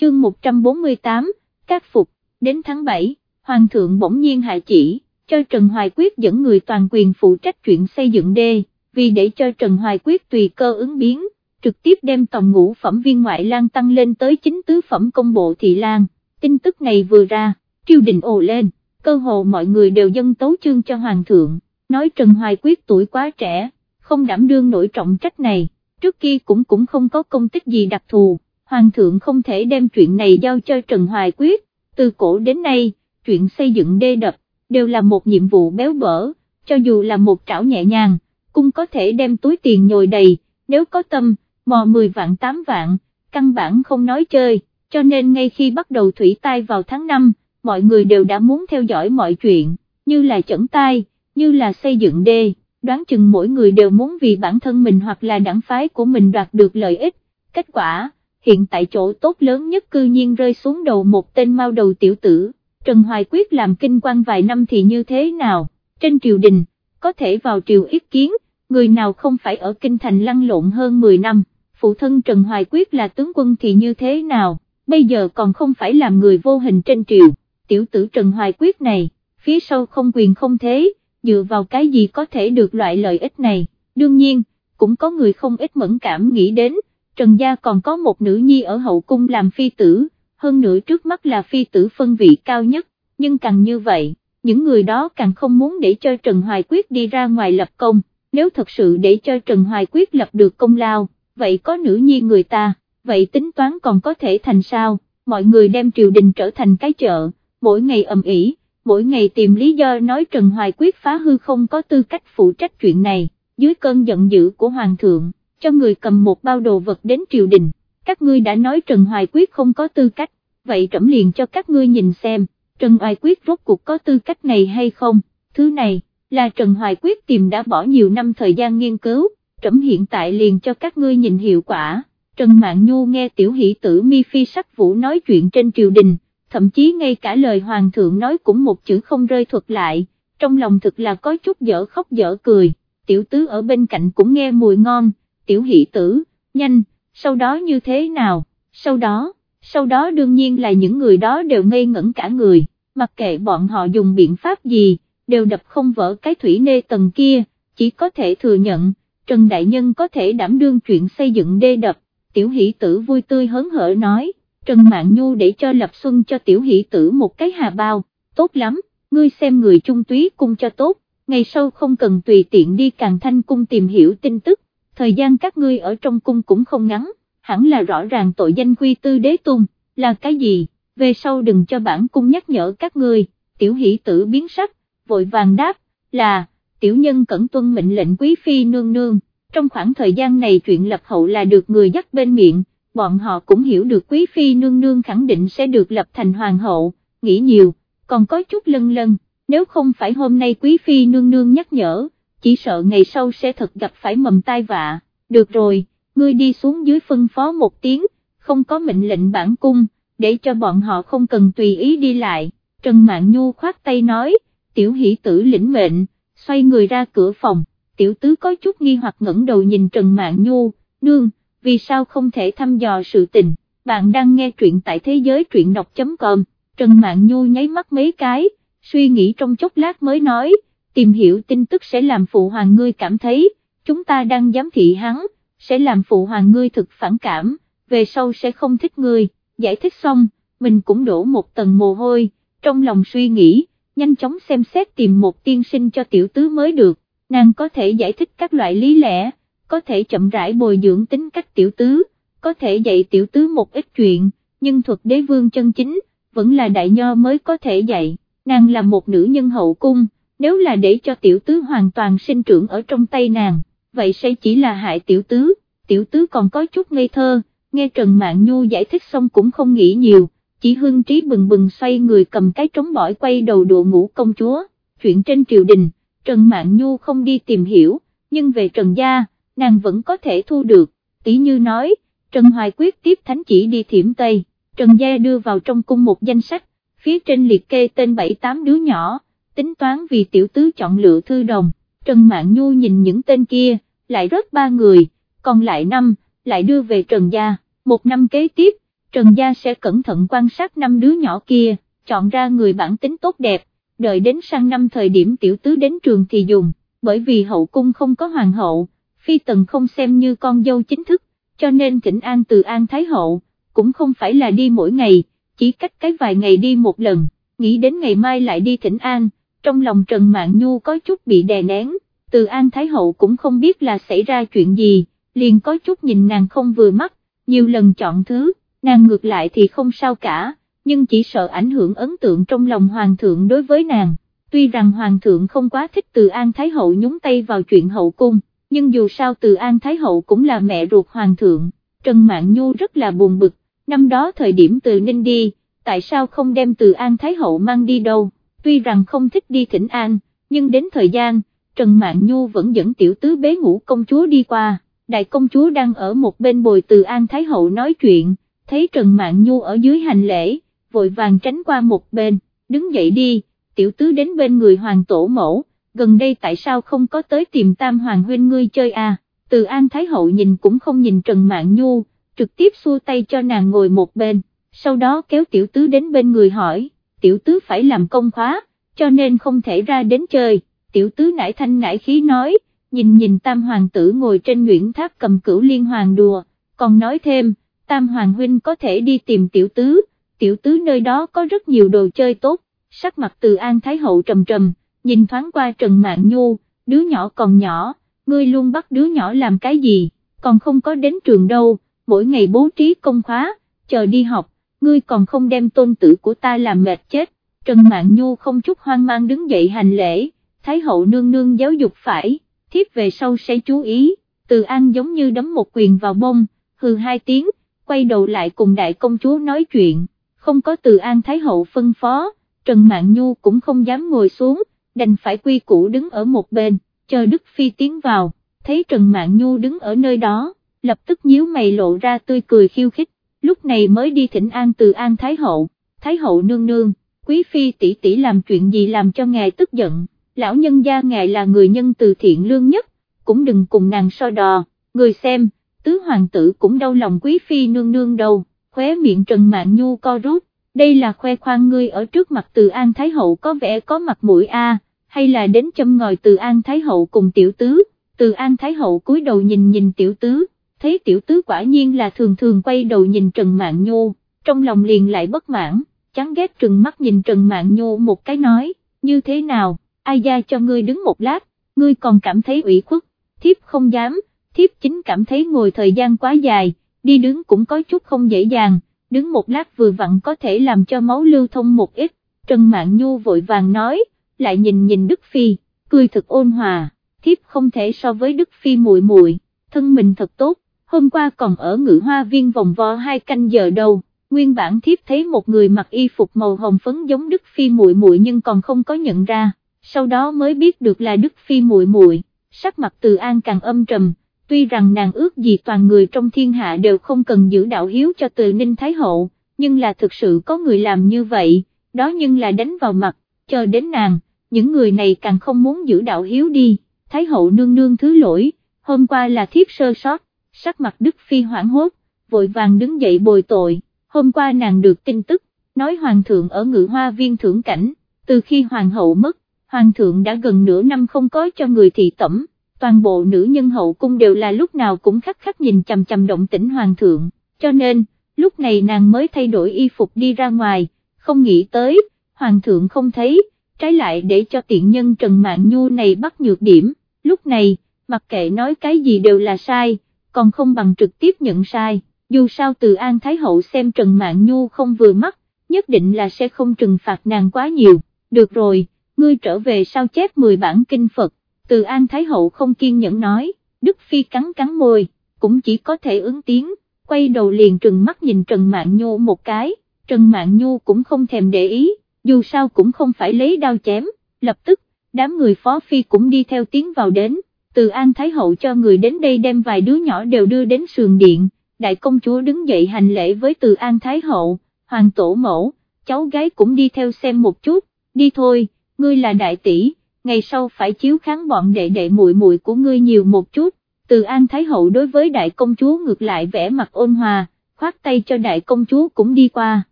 Chương 148, Các Phục, đến tháng 7, Hoàng thượng bỗng nhiên hạ chỉ, cho Trần Hoài Quyết dẫn người toàn quyền phụ trách chuyện xây dựng đê, vì để cho Trần Hoài Quyết tùy cơ ứng biến, trực tiếp đem tổng ngũ phẩm viên ngoại lang tăng lên tới chính tứ phẩm công bộ thị lang. Tin tức này vừa ra, triều đình ồ lên, cơ hồ mọi người đều dân tấu chương cho Hoàng thượng, nói Trần Hoài Quyết tuổi quá trẻ không đảm đương nổi trọng trách này, trước kia cũng cũng không có công tích gì đặc thù, hoàng thượng không thể đem chuyện này giao cho Trần Hoài Quyết, từ cổ đến nay, chuyện xây dựng đê đập, đều là một nhiệm vụ béo bở, cho dù là một trảo nhẹ nhàng, cũng có thể đem túi tiền nhồi đầy, nếu có tâm, mò 10 vạn 8 vạn, căn bản không nói chơi, cho nên ngay khi bắt đầu thủy tai vào tháng 5, mọi người đều đã muốn theo dõi mọi chuyện, như là chẩn tai, như là xây dựng đê, đoán chừng mỗi người đều muốn vì bản thân mình hoặc là đảng phái của mình đoạt được lợi ích, kết quả, hiện tại chỗ tốt lớn nhất cư nhiên rơi xuống đầu một tên mau đầu tiểu tử, Trần Hoài Quyết làm kinh quan vài năm thì như thế nào, trên triều đình, có thể vào triều ý kiến, người nào không phải ở kinh thành lăn lộn hơn 10 năm, phụ thân Trần Hoài Quyết là tướng quân thì như thế nào, bây giờ còn không phải làm người vô hình trên triều, tiểu tử Trần Hoài Quyết này, phía sau không quyền không thế, dựa vào cái gì có thể được loại lợi ích này, đương nhiên, cũng có người không ít mẫn cảm nghĩ đến, Trần Gia còn có một nữ nhi ở hậu cung làm phi tử, hơn nữa trước mắt là phi tử phân vị cao nhất, nhưng càng như vậy, những người đó càng không muốn để cho Trần Hoài Quyết đi ra ngoài lập công, nếu thật sự để cho Trần Hoài Quyết lập được công lao, vậy có nữ nhi người ta, vậy tính toán còn có thể thành sao, mọi người đem triều đình trở thành cái chợ, mỗi ngày ầm ĩ, mỗi ngày tìm lý do nói Trần Hoài Quyết phá hư không có tư cách phụ trách chuyện này, dưới cơn giận dữ của Hoàng thượng, cho người cầm một bao đồ vật đến triều đình, các ngươi đã nói Trần Hoài Quyết không có tư cách, vậy trẫm liền cho các ngươi nhìn xem, Trần Hoài Quyết rốt cuộc có tư cách này hay không, thứ này, là Trần Hoài Quyết tìm đã bỏ nhiều năm thời gian nghiên cứu, trẫm hiện tại liền cho các ngươi nhìn hiệu quả. Trần Mạn Nhu nghe tiểu hỷ tử mi phi sắc vũ nói chuyện trên triều đình, thậm chí ngay cả lời hoàng thượng nói cũng một chữ không rơi thuật lại, trong lòng thực là có chút dở khóc dở cười, tiểu tứ ở bên cạnh cũng nghe mùi ngon, tiểu hỷ tử, nhanh, sau đó như thế nào, sau đó, sau đó đương nhiên là những người đó đều ngây ngẩn cả người, mặc kệ bọn họ dùng biện pháp gì, đều đập không vỡ cái thủy nê tầng kia, chỉ có thể thừa nhận, Trần Đại Nhân có thể đảm đương chuyện xây dựng đê đập, tiểu hỷ tử vui tươi hớn hở nói, Trần Mạn Nhu để cho Lập Xuân cho tiểu hỷ tử một cái hà bao, tốt lắm, ngươi xem người trung túy cung cho tốt, ngày sau không cần tùy tiện đi càng thanh cung tìm hiểu tin tức, thời gian các ngươi ở trong cung cũng không ngắn, hẳn là rõ ràng tội danh quy tư đế tung, là cái gì, về sau đừng cho bản cung nhắc nhở các ngươi, tiểu hỷ tử biến sắc, vội vàng đáp, là, tiểu nhân cẩn tuân mệnh lệnh quý phi nương nương, trong khoảng thời gian này chuyện lập hậu là được người dắt bên miệng, bọn họ cũng hiểu được quý phi nương nương khẳng định sẽ được lập thành hoàng hậu, nghĩ nhiều, còn có chút lân lân, nếu không phải hôm nay quý phi nương nương nhắc nhở, chỉ sợ ngày sau sẽ thật gặp phải mầm tai vạ, được rồi, ngươi đi xuống dưới phân phó một tiếng, không có mệnh lệnh bản cung, để cho bọn họ không cần tùy ý đi lại, Trần mạng Nhu khoát tay nói, tiểu hỷ tử lĩnh mệnh, xoay người ra cửa phòng, tiểu tứ có chút nghi hoặc ngẩng đầu nhìn Trần mạng Nhu, nương, vì sao không thể thăm dò sự tình, bạn đang nghe truyện tại thế giới truyện đọc.com, Trần Mạn Nhu nháy mắt mấy cái, suy nghĩ trong chốc lát mới nói, tìm hiểu tin tức sẽ làm phụ hoàng ngươi cảm thấy, chúng ta đang giám thị hắn, sẽ làm phụ hoàng ngươi thực phản cảm, về sau sẽ không thích ngươi, giải thích xong, mình cũng đổ một tầng mồ hôi, trong lòng suy nghĩ, nhanh chóng xem xét tìm một tiên sinh cho tiểu tứ mới được, nàng có thể giải thích các loại lý lẽ, có thể chậm rãi bồi dưỡng tính cách tiểu tứ, có thể dạy tiểu tứ một ít chuyện, nhưng thuật đế vương chân chính, vẫn là đại nho mới có thể dạy, nàng là một nữ nhân hậu cung, nếu là để cho tiểu tứ hoàn toàn sinh trưởng ở trong tay nàng, vậy sẽ chỉ là hại tiểu tứ, tiểu tứ còn có chút ngây thơ, nghe Trần Mạn Nhu giải thích xong cũng không nghĩ nhiều, chỉ hương trí bừng bừng xoay người cầm cái trống bỏi quay đầu đùa ngủ công chúa, chuyện trên triều đình, Trần Mạn Nhu không đi tìm hiểu, nhưng về Trần Gia, nàng vẫn có thể thu được, tỷ như nói, Trần Hoài quyết tiếp thánh chỉ đi thiểm Tây, Trần Gia đưa vào trong cung một danh sách, phía trên liệt kê tên 7-8 đứa nhỏ, tính toán vì tiểu tứ chọn lựa thư đồng, Trần Mạn Nhu nhìn những tên kia, lại rớt ba người, còn lại năm, lại đưa về Trần Gia, một năm kế tiếp, Trần Gia sẽ cẩn thận quan sát năm đứa nhỏ kia, chọn ra người bản tính tốt đẹp, đợi đến sang năm thời điểm tiểu tứ đến trường thì dùng, bởi vì hậu cung không có hoàng hậu, phi tần không xem như con dâu chính thức, cho nên thỉnh an từ an thái hậu, cũng không phải là đi mỗi ngày, chỉ cách cái vài ngày đi một lần, nghĩ đến ngày mai lại đi thỉnh an, trong lòng Trần Mạn Nhu có chút bị đè nén, từ an thái hậu cũng không biết là xảy ra chuyện gì, liền có chút nhìn nàng không vừa mắt, nhiều lần chọn thứ, nàng ngược lại thì không sao cả, nhưng chỉ sợ ảnh hưởng ấn tượng trong lòng hoàng thượng đối với nàng, tuy rằng hoàng thượng không quá thích từ An Thái Hậu nhúng tay vào chuyện hậu cung, nhưng dù sao từ An Thái Hậu cũng là mẹ ruột hoàng thượng, Trần Mạn Nhu rất là buồn bực, năm đó thời điểm từ Ninh đi, tại sao không đem từ An Thái Hậu mang đi đâu, tuy rằng không thích đi thỉnh An, nhưng đến thời gian, Trần Mạn Nhu vẫn dẫn tiểu tứ bế ngủ công chúa đi qua, đại công chúa đang ở một bên bồi từ An Thái Hậu nói chuyện, thấy Trần Mạn Nhu ở dưới hành lễ, vội vàng tránh qua một bên, đứng dậy đi, tiểu tứ đến bên người hoàng tổ mẫu, gần đây tại sao không có tới tìm tam hoàng huynh ngươi chơi à, từ An Thái Hậu nhìn cũng không nhìn Trần Mạn Nhu, trực tiếp xua tay cho nàng ngồi một bên, sau đó kéo tiểu tứ đến bên người hỏi, tiểu tứ phải làm công khóa, cho nên không thể ra đến chơi, tiểu tứ nải thanh nải khí nói, nhìn nhìn tam hoàng tử ngồi trên nguyễn tháp cầm cửu liên hoàng đùa, còn nói thêm, tam hoàng huynh có thể đi tìm tiểu tứ, tiểu tứ nơi đó có rất nhiều đồ chơi tốt, sắc mặt từ An Thái Hậu trầm trầm, nhìn thoáng qua Trần Mạn Nhu, đứa nhỏ còn nhỏ, ngươi luôn bắt đứa nhỏ làm cái gì, còn không có đến trường đâu, mỗi ngày bố trí công khóa, chờ đi học, ngươi còn không đem tôn tử của ta làm mệt chết, Trần Mạn Nhu không chút hoang mang đứng dậy hành lễ, Thái Hậu nương nương giáo dục phải, thiếp về sau sẽ chú ý, từ An giống như đấm một quyền vào bông, hừ hai tiếng, quay đầu lại cùng đại công chúa nói chuyện, không có từ An Thái Hậu phân phó, Trần Mạn Nhu cũng không dám ngồi xuống, đành phải quy củ đứng ở một bên, chờ Đức Phi tiến vào, thấy Trần Mạn Nhu đứng ở nơi đó, lập tức nhíu mày lộ ra tươi cười khiêu khích, lúc này mới đi thỉnh an từ An Thái Hậu, Thái Hậu nương nương, Quý Phi tỷ tỷ làm chuyện gì làm cho ngài tức giận, lão nhân gia ngài là người nhân từ thiện lương nhất, cũng đừng cùng nàng so đò, người xem, tứ hoàng tử cũng đau lòng Quý Phi nương nương đâu, khóe miệng Trần Mạn Nhu co rút, đây là khoe khoang ngươi ở trước mặt từ An Thái Hậu có vẻ có mặt mũi a hay là đến châm ngòi từ An Thái Hậu cùng tiểu tứ, từ An Thái Hậu cúi đầu nhìn nhìn tiểu tứ, thấy tiểu tứ quả nhiên là thường thường quay đầu nhìn Trần Mạng Nhu, trong lòng liền lại bất mãn, chán ghét trừng mắt nhìn Trần Mạng Nhu một cái nói, như thế nào, ai ra cho ngươi đứng một lát, ngươi còn cảm thấy ủy khuất, thiếp không dám, thiếp chính cảm thấy ngồi thời gian quá dài, đi đứng cũng có chút không dễ dàng, đứng một lát vừa vặn có thể làm cho máu lưu thông một ít, Trần Mạn Nhu vội vàng nói, lại nhìn nhìn Đức Phi, cười thật ôn hòa, thiếp không thể so với Đức Phi muội muội, thân mình thật tốt, hôm qua còn ở ngự hoa viên vòng vo hai canh giờ đâu, nguyên bản thiếp thấy một người mặc y phục màu hồng phấn giống Đức Phi muội muội nhưng còn không có nhận ra, sau đó mới biết được là Đức Phi muội muội, sắc mặt từ an càng âm trầm, tuy rằng nàng ước gì toàn người trong thiên hạ đều không cần giữ đạo hiếu cho từ Ninh Thái Hậu, nhưng là thực sự có người làm như vậy, đó nhưng là đánh vào mặt, chờ đến nàng, những người này càng không muốn giữ đạo hiếu đi, Thái Hậu nương nương thứ lỗi, hôm qua là thiếp sơ sót, sắc mặt Đức Phi hoảng hốt, vội vàng đứng dậy bồi tội, hôm qua nàng được tin tức, nói Hoàng thượng ở ngự hoa viên thưởng cảnh, từ khi Hoàng hậu mất, Hoàng thượng đã gần nửa năm không có cho người thị tẩm toàn bộ nữ nhân hậu cung đều là lúc nào cũng khắc khắc nhìn chằm chằm động tĩnh hoàng thượng, cho nên, lúc này nàng mới thay đổi y phục đi ra ngoài, không nghĩ tới, hoàng thượng không thấy, trái lại để cho tiện nhân Trần mạng Nhu này bắt nhược điểm, lúc này, mặc kệ nói cái gì đều là sai, còn không bằng trực tiếp nhận sai, dù sao từ An Thái Hậu xem Trần mạng Nhu không vừa mắt, nhất định là sẽ không trừng phạt nàng quá nhiều, được rồi, ngươi trở về sao chép 10 bản kinh Phật từ An Thái Hậu không kiên nhẫn nói, Đức Phi cắn cắn môi, cũng chỉ có thể ứng tiếng, quay đầu liền trừng mắt nhìn Trần Mạn Nhu một cái, Trần Mạn Nhu cũng không thèm để ý, dù sao cũng không phải lấy đao chém, lập tức, đám người Phó Phi cũng đi theo tiếng vào đến, từ An Thái Hậu cho người đến đây đem vài đứa nhỏ đều đưa đến sườn điện, đại công chúa đứng dậy hành lễ với từ An Thái Hậu, hoàng tổ mẫu, cháu gái cũng đi theo xem một chút, đi thôi, ngươi là đại tỷ ngày sau phải chiếu kháng bọn đệ đệ muội muội của ngươi nhiều một chút, từ An Thái Hậu đối với đại công chúa ngược lại vẻ mặt ôn hòa, khoát tay cho đại công chúa cũng đi qua,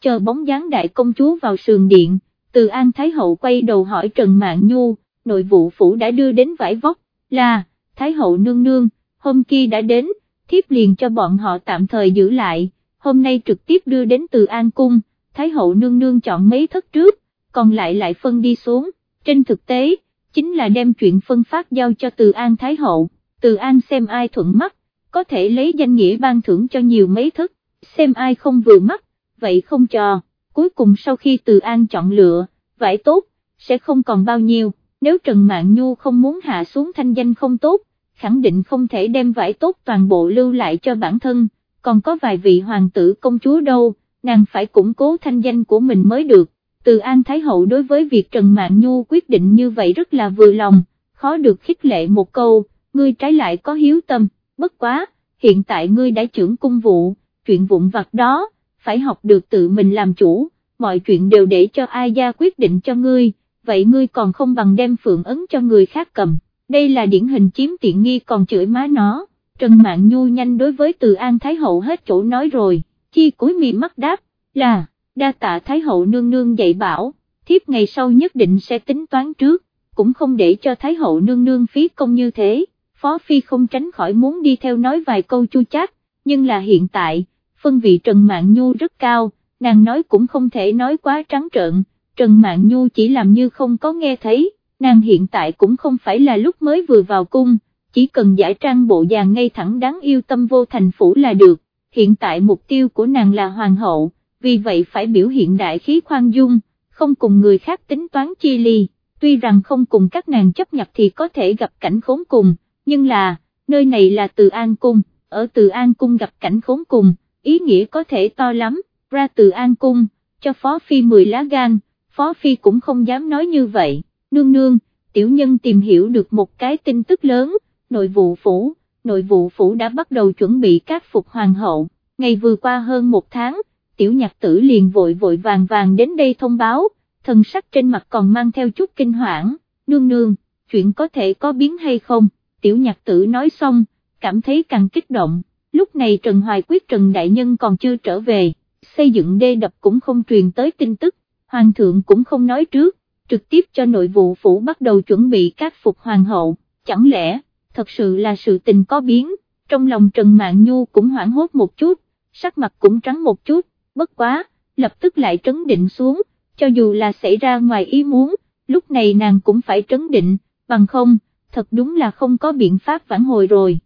chờ bóng dáng đại công chúa vào sườn điện, từ An Thái Hậu quay đầu hỏi Trần Mạn Nhu, nội vụ phủ đã đưa đến vải vóc, là, Thái Hậu nương nương, hôm kia đã đến, thiếp liền cho bọn họ tạm thời giữ lại, hôm nay trực tiếp đưa đến từ An Cung, Thái Hậu nương nương chọn mấy thất trước, còn lại lại phân đi xuống trên thực tế, chính là đem chuyện phân phát giao cho Từ An Thái Hậu, Từ An xem ai thuận mắt, có thể lấy danh nghĩa ban thưởng cho nhiều mấy thức, xem ai không vừa mắt, vậy không cho, cuối cùng sau khi Từ An chọn lựa, vải tốt, sẽ không còn bao nhiêu, nếu Trần Mạn Nhu không muốn hạ xuống thanh danh không tốt, khẳng định không thể đem vải tốt toàn bộ lưu lại cho bản thân, còn có vài vị hoàng tử công chúa đâu, nàng phải củng cố thanh danh của mình mới được. Từ An Thái Hậu đối với việc Trần Mạn Nhu quyết định như vậy rất là vừa lòng, khó được khích lệ một câu, ngươi trái lại có hiếu tâm, bất quá, hiện tại ngươi đã trưởng cung vụ, chuyện vụn vặt đó, phải học được tự mình làm chủ, mọi chuyện đều để cho ai gia quyết định cho ngươi, vậy ngươi còn không bằng đem phượng ấn cho người khác cầm, đây là điển hình chiếm tiện nghi còn chửi má nó, Trần Mạn Nhu nhanh đối với Từ An Thái Hậu hết chỗ nói rồi, chi cúi mi mắt đáp, là, đa tạ Thái Hậu nương nương dạy bảo, thiếp ngày sau nhất định sẽ tính toán trước, cũng không để cho Thái Hậu nương nương phí công như thế, Phó Phi không tránh khỏi muốn đi theo nói vài câu chu chát, nhưng là hiện tại, phân vị Trần Mạn Nhu rất cao, nàng nói cũng không thể nói quá trắng trợn, Trần Mạn Nhu chỉ làm như không có nghe thấy, nàng hiện tại cũng không phải là lúc mới vừa vào cung, chỉ cần giải trang bộ dàng ngay thẳng đáng yêu tâm vô thành phủ là được, hiện tại mục tiêu của nàng là hoàng hậu, vì vậy phải biểu hiện đại khí khoan dung, không cùng người khác tính toán chi ly, tuy rằng không cùng các nàng chấp nhặt thì có thể gặp cảnh khốn cùng, nhưng là, nơi này là Từ An Cung, ở Từ An Cung gặp cảnh khốn cùng, ý nghĩa có thể to lắm, ra Từ An Cung, cho Phó Phi 10 lá gan, Phó Phi cũng không dám nói như vậy, nương nương, tiểu nhân tìm hiểu được một cái tin tức lớn, nội vụ phủ, nội vụ phủ đã bắt đầu chuẩn bị các phục hoàng hậu, ngày vừa qua hơn một tháng, tiểu nhạc tử liền vội vội vàng vàng đến đây thông báo, thần sắc trên mặt còn mang theo chút kinh hoảng, nương nương, chuyện có thể có biến hay không, tiểu nhạc tử nói xong, cảm thấy càng kích động, lúc này Trần Hoài Quyết Trần Đại Nhân còn chưa trở về, xây dựng đê đập cũng không truyền tới tin tức, Hoàng thượng cũng không nói trước, trực tiếp cho nội vụ phủ bắt đầu chuẩn bị các phục hoàng hậu, chẳng lẽ, thật sự là sự tình có biến, trong lòng Trần Mạn Nhu cũng hoảng hốt một chút, sắc mặt cũng trắng một chút, bất quá, lập tức lại trấn định xuống, cho dù là xảy ra ngoài ý muốn, lúc này nàng cũng phải trấn định, bằng không, thật đúng là không có biện pháp vãn hồi rồi.